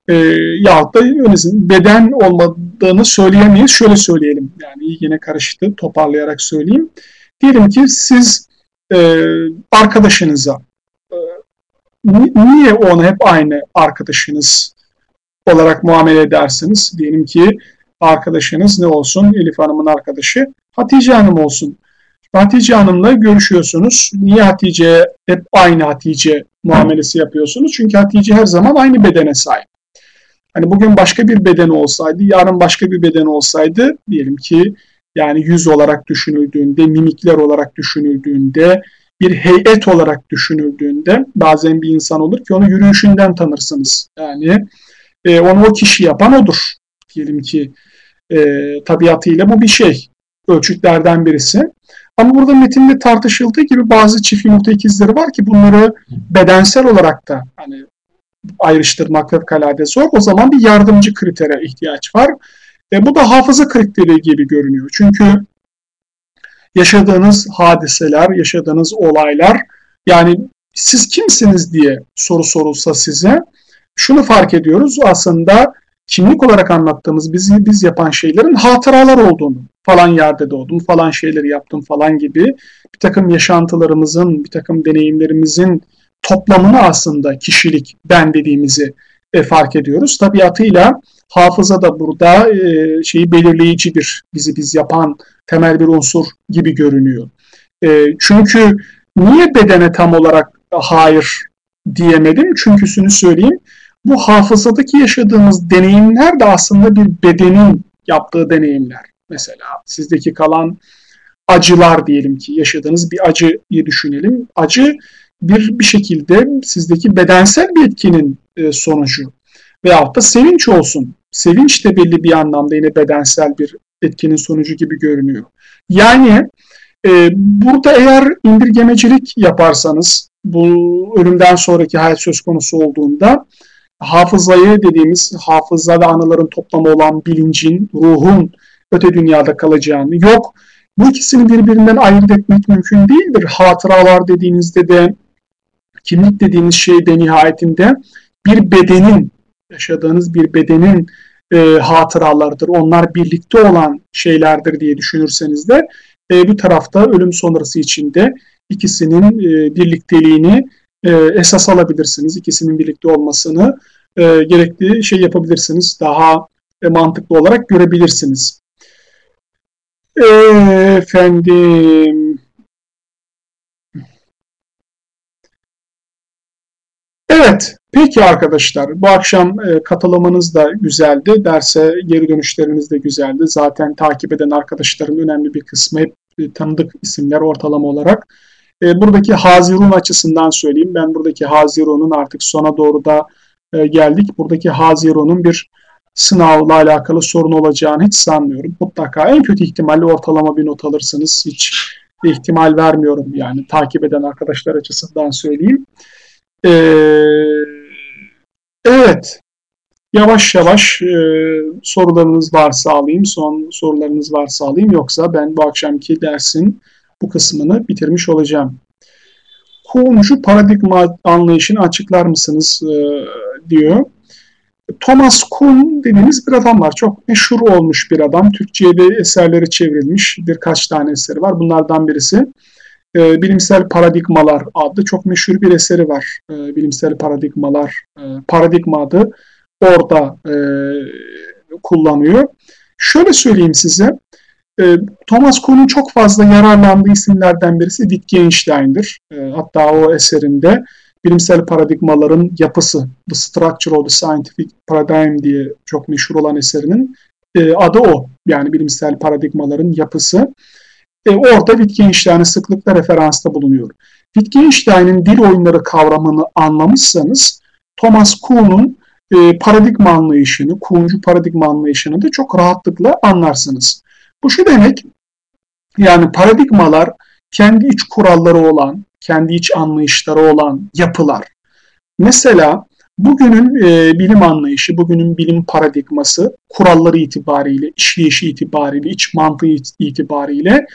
e, yahut da azından beden olmadığını söyleyemeyiz. Şöyle söyleyelim. Yani yine karıştı. Toparlayarak söyleyeyim. Diyelim ki siz e, arkadaşınıza e, niye ona hep aynı arkadaşınız olarak muamele edersiniz? Diyelim ki arkadaşınız ne olsun? Elif Hanım'ın arkadaşı Hatice Hanım olsun. Hatice Hanım'la görüşüyorsunuz. Niye Hatice hep aynı Hatice muamelesi yapıyorsunuz? Çünkü Hatice her zaman aynı bedene sahip. Hani bugün başka bir beden olsaydı, yarın başka bir beden olsaydı diyelim ki yani yüz olarak düşünüldüğünde, mimikler olarak düşünüldüğünde, bir heyet olarak düşünüldüğünde bazen bir insan olur ki onu yürüyüşünden tanırsınız. Yani e, onu o kişi yapan odur. Diyelim ki e, tabiatıyla bu bir şey. Ölçütlerden birisi. Ama burada metinde tartışıldığı gibi bazı çift yumurta ikizleri var ki bunları bedensel olarak da hani ayrıştırmak fevkalade zor. O zaman bir yardımcı kritere ihtiyaç var. E, bu da hafıza kriteri gibi görünüyor. Çünkü yaşadığınız hadiseler, yaşadığınız olaylar yani siz kimsiniz diye soru sorulsa size şunu fark ediyoruz aslında kimlik olarak anlattığımız bizi biz yapan şeylerin hatıralar olduğunu falan yerde doğdum, falan şeyleri yaptım falan gibi bir takım yaşantılarımızın, bir takım deneyimlerimizin toplamını aslında kişilik ben dediğimizi e, fark ediyoruz. Tabiatıyla hafıza da burada e, şeyi belirleyici bir bizi biz yapan temel bir unsur gibi görünüyor. E, çünkü niye bedene tam olarak hayır diyemedim? Çünküsünü söyleyeyim bu hafızadaki yaşadığımız deneyimler de aslında bir bedenin yaptığı deneyimler. Mesela sizdeki kalan acılar diyelim ki yaşadığınız bir acıyı düşünelim. Acı bir bir şekilde sizdeki bedensel bir etkinin e, sonucu. Veyahut da sevinç olsun. Sevinç de belli bir anlamda yine bedensel bir etkinin sonucu gibi görünüyor. Yani E, burada eğer indirgemecilik yaparsanız bu ölümden sonraki hayat söz konusu olduğunda hafızayı dediğimiz hafıza ve anıların toplamı olan bilincin, ruhun öte dünyada kalacağını yok. Bu ikisini birbirinden ayırt etmek mümkün değildir. Hatıralar dediğinizde de kimlik dediğiniz şey de nihayetinde bir bedenin, yaşadığınız bir bedenin e, hatıralarıdır. Onlar birlikte olan şeylerdir diye düşünürseniz de e, bir tarafta ölüm sonrası içinde ikisinin e, birlikteliğini e, esas alabilirsiniz. İkisinin birlikte olmasını e, gerekli şey yapabilirsiniz. Daha e, mantıklı olarak görebilirsiniz. E, efendim Evet, peki arkadaşlar. Bu akşam e, katılımınız da güzeldi. Derse geri dönüşleriniz de güzeldi. Zaten takip eden arkadaşların önemli bir kısmı hep e, tanıdık isimler ortalama olarak. E, buradaki Hazirun açısından söyleyeyim. Ben buradaki Hazirun'un artık sona doğru da e, geldik. Buradaki Hazirun'un bir sınavla alakalı sorun olacağını hiç sanmıyorum. Mutlaka en kötü ihtimalle ortalama bir not alırsınız. Hiç ihtimal vermiyorum yani takip eden arkadaşlar açısından söyleyeyim. Ee, evet. Yavaş yavaş e, sorularınız varsa alayım. Son sorularınız varsa alayım. Yoksa ben bu akşamki dersin bu kısmını bitirmiş olacağım. Kuğumcu paradigma anlayışını açıklar mısınız e, diyor. Thomas Kuhn dediğimiz bir adam var. Çok meşhur olmuş bir adam. Türkçe'ye eserleri çevrilmiş. Birkaç tane eseri var. Bunlardan birisi e, Bilimsel Paradigmalar adlı çok meşhur bir eseri var. E, Bilimsel Paradigmalar, e, paradigma adı orada e, kullanıyor. Şöyle söyleyeyim size, e, Thomas Kuhn'un çok fazla yararlandığı isimlerden birisi Wittgenstein'dir. E, hatta o eserinde bilimsel paradigmaların yapısı, The Structure of the Scientific Paradigm diye çok meşhur olan eserinin e, adı o. Yani bilimsel paradigmaların yapısı. E, orada Wittgenstein'e sıklıkla referansta bulunuyor. Wittgenstein'in dil oyunları kavramını anlamışsanız Thomas Kuhn'un e, paradigma anlayışını, Kuhn'cu paradigma anlayışını da çok rahatlıkla anlarsınız. Bu şu demek, yani paradigmalar kendi iç kuralları olan, kendi iç anlayışları olan yapılar. Mesela bugünün e, bilim anlayışı, bugünün bilim paradigması kuralları itibariyle, işleyişi itibariyle, iç mantığı itibariyle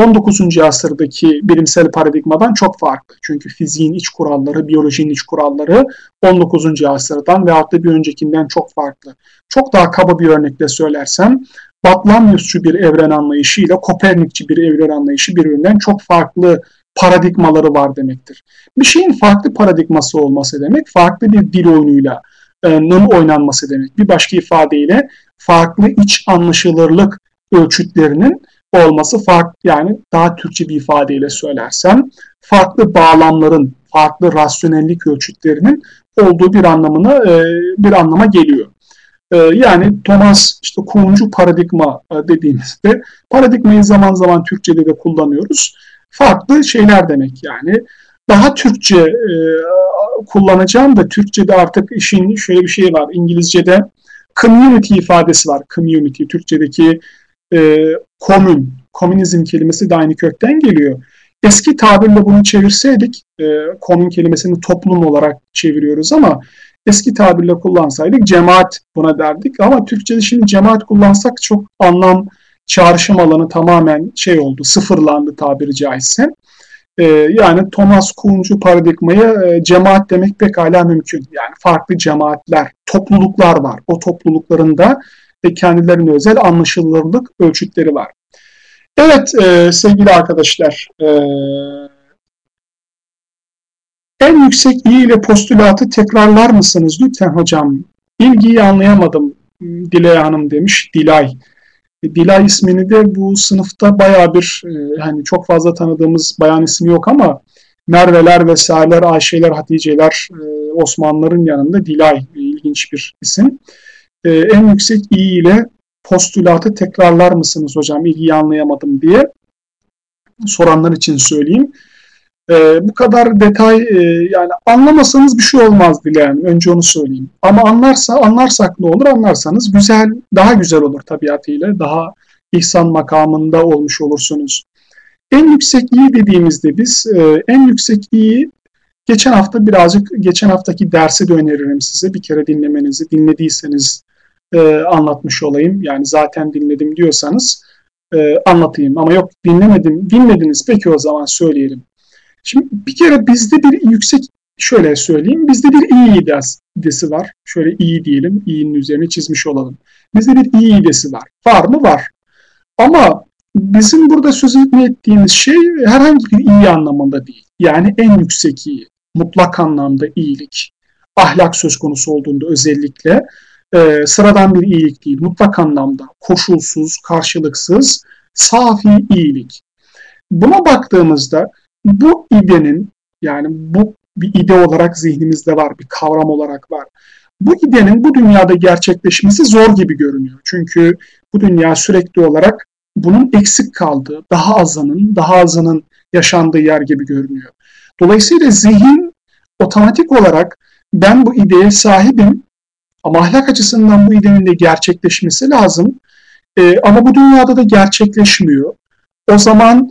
19. asırdaki bilimsel paradigmadan çok farklı. Çünkü fiziğin iç kuralları, biyolojinin iç kuralları 19. asırdan veyahut da bir öncekinden çok farklı. Çok daha kaba bir örnekle söylersem, Batlamyusçu bir evren anlayışı ile Kopernikçi bir evren anlayışı birbirinden çok farklı paradigmaları var demektir. Bir şeyin farklı paradigması olması demek, farklı bir dil oyunuyla nın oynanması demek. Bir başka ifadeyle farklı iç anlaşılırlık ölçütlerinin olması farklı yani daha Türkçe bir ifadeyle söylersem farklı bağlamların, farklı rasyonellik ölçütlerinin olduğu bir anlamına e, bir anlama geliyor. E, yani Thomas işte Kuhn'cu paradigma e, dediğimizde paradigmayı zaman zaman Türkçe'de de kullanıyoruz. Farklı şeyler demek yani. Daha Türkçe e, kullanacağım da Türkçe'de artık işin şöyle bir şey var. İngilizce'de community ifadesi var. Community Türkçedeki e, komün, komünizm kelimesi de aynı kökten geliyor. Eski tabirle bunu çevirseydik, e, komün kelimesini toplum olarak çeviriyoruz ama eski tabirle kullansaydık cemaat buna derdik. Ama Türkçe'de şimdi cemaat kullansak çok anlam çağrışım alanı tamamen şey oldu, sıfırlandı tabiri caizse. E, yani Thomas Kuhn'cu paradigmaya e, cemaat demek pekala mümkün. Yani farklı cemaatler, topluluklar var. O toplulukların da ve kendilerine özel anlaşılırlık ölçütleri var. Evet e, sevgili arkadaşlar, e, en yüksek i ile postülatı tekrarlar mısınız lütfen hocam? İlgiyi anlayamadım Dilay Hanım demiş, Dilay. E, Dilay ismini de bu sınıfta baya bir, e, hani çok fazla tanıdığımız bayan ismi yok ama Merveler vesaireler, Ayşeler, Haticeler, e, Osmanlıların yanında Dilay ilginç bir isim en yüksek i ile postülatı tekrarlar mısınız hocam ilgiyi anlayamadım diye soranlar için söyleyeyim. E, bu kadar detay e, yani anlamasanız bir şey olmaz dileyen önce onu söyleyeyim. Ama anlarsa anlarsak ne olur anlarsanız güzel daha güzel olur tabiatıyla daha ihsan makamında olmuş olursunuz. En yüksek iyi dediğimizde biz e, en yüksek iyi geçen hafta birazcık geçen haftaki dersi de öneririm size. Bir kere dinlemenizi dinlediyseniz e, anlatmış olayım. Yani zaten dinledim diyorsanız e, anlatayım. Ama yok dinlemedim, dinlediniz peki o zaman söyleyelim. Şimdi bir kere bizde bir yüksek şöyle söyleyeyim. Bizde bir iyi idesi var. Şöyle iyi diyelim. İyinin üzerine çizmiş olalım. Bizde bir iyi idesi var. Var mı? Var. Ama bizim burada söz ettiğimiz şey herhangi bir iyi anlamında değil. Yani en yüksek iyi. Mutlak anlamda iyilik. Ahlak söz konusu olduğunda özellikle e, sıradan bir iyilik değil. Mutlak anlamda koşulsuz, karşılıksız, safi iyilik. Buna baktığımızda bu idenin yani bu bir ide olarak zihnimizde var, bir kavram olarak var. Bu idenin bu dünyada gerçekleşmesi zor gibi görünüyor. Çünkü bu dünya sürekli olarak bunun eksik kaldığı, daha azının, daha azının yaşandığı yer gibi görünüyor. Dolayısıyla zihin otomatik olarak ben bu ideye sahibim ama ahlak açısından bu idenin de gerçekleşmesi lazım. E, ama bu dünyada da gerçekleşmiyor. O zaman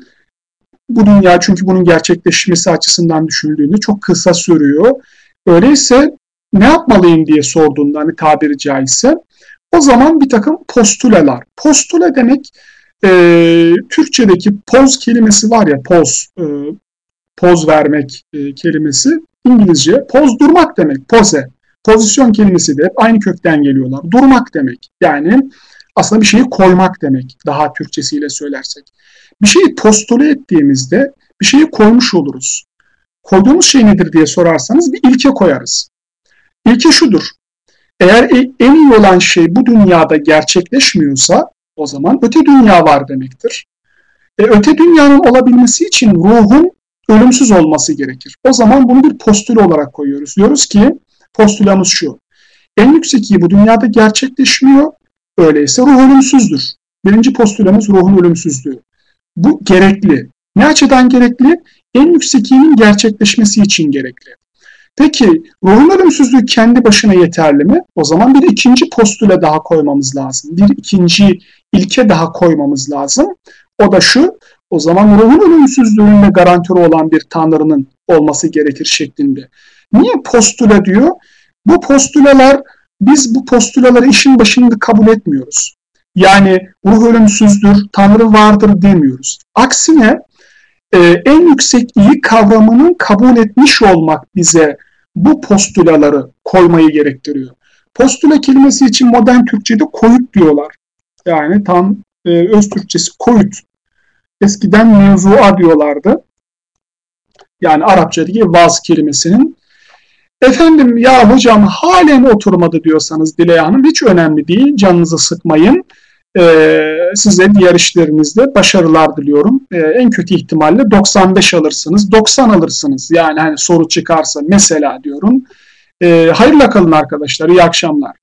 bu dünya çünkü bunun gerçekleşmesi açısından düşünüldüğünde çok kısa sürüyor. Öyleyse ne yapmalıyım diye sorduğunda hani tabiri caizse o zaman bir takım postuleler. Postule demek e, Türkçedeki poz kelimesi var ya poz, e, poz vermek e, kelimesi İngilizce poz durmak demek, pose. Pozisyon kelimesi de hep aynı kökten geliyorlar. Durmak demek. Yani aslında bir şeyi koymak demek daha Türkçesiyle söylersek. Bir şeyi postule ettiğimizde bir şeyi koymuş oluruz. Koyduğumuz şey nedir diye sorarsanız bir ilke koyarız. İlke şudur. Eğer e, en iyi olan şey bu dünyada gerçekleşmiyorsa o zaman öte dünya var demektir. E, öte dünyanın olabilmesi için ruhun ölümsüz olması gerekir. O zaman bunu bir postül olarak koyuyoruz. Diyoruz ki postulamız şu. En yüksek iyi bu dünyada gerçekleşmiyor. Öyleyse ruh ölümsüzdür. Birinci postulamız ruhun ölümsüzlüğü. Bu gerekli. Ne açıdan gerekli? En yüksek iyinin gerçekleşmesi için gerekli. Peki ruhun ölümsüzlüğü kendi başına yeterli mi? O zaman bir ikinci postüle daha koymamız lazım. Bir ikinci ilke daha koymamız lazım. O da şu, o zaman ruhun ölümsüzlüğünde garantörü olan bir tanrının olması gerekir şeklinde. Niye postüle diyor? Bu postüleler, biz bu postüleleri işin başında kabul etmiyoruz. Yani ruh ölümsüzdür, tanrı vardır demiyoruz. Aksine e, en yüksek iyi kavramının kabul etmiş olmak bize bu postülaları koymayı gerektiriyor. Postüle kelimesi için modern Türkçe'de koyut diyorlar. Yani tam e, öz Türkçesi koyut. Eskiden mevzua diyorlardı. Yani Arapçadaki vaz kelimesinin. Efendim ya hocam halen oturmadı diyorsanız Dilek Hanım hiç önemli değil. Canınızı sıkmayın. Ee, size diğer işlerinizde başarılar diliyorum. Ee, en kötü ihtimalle 95 alırsınız, 90 alırsınız. Yani hani soru çıkarsa mesela diyorum. Ee, hayırla kalın arkadaşlar, iyi akşamlar.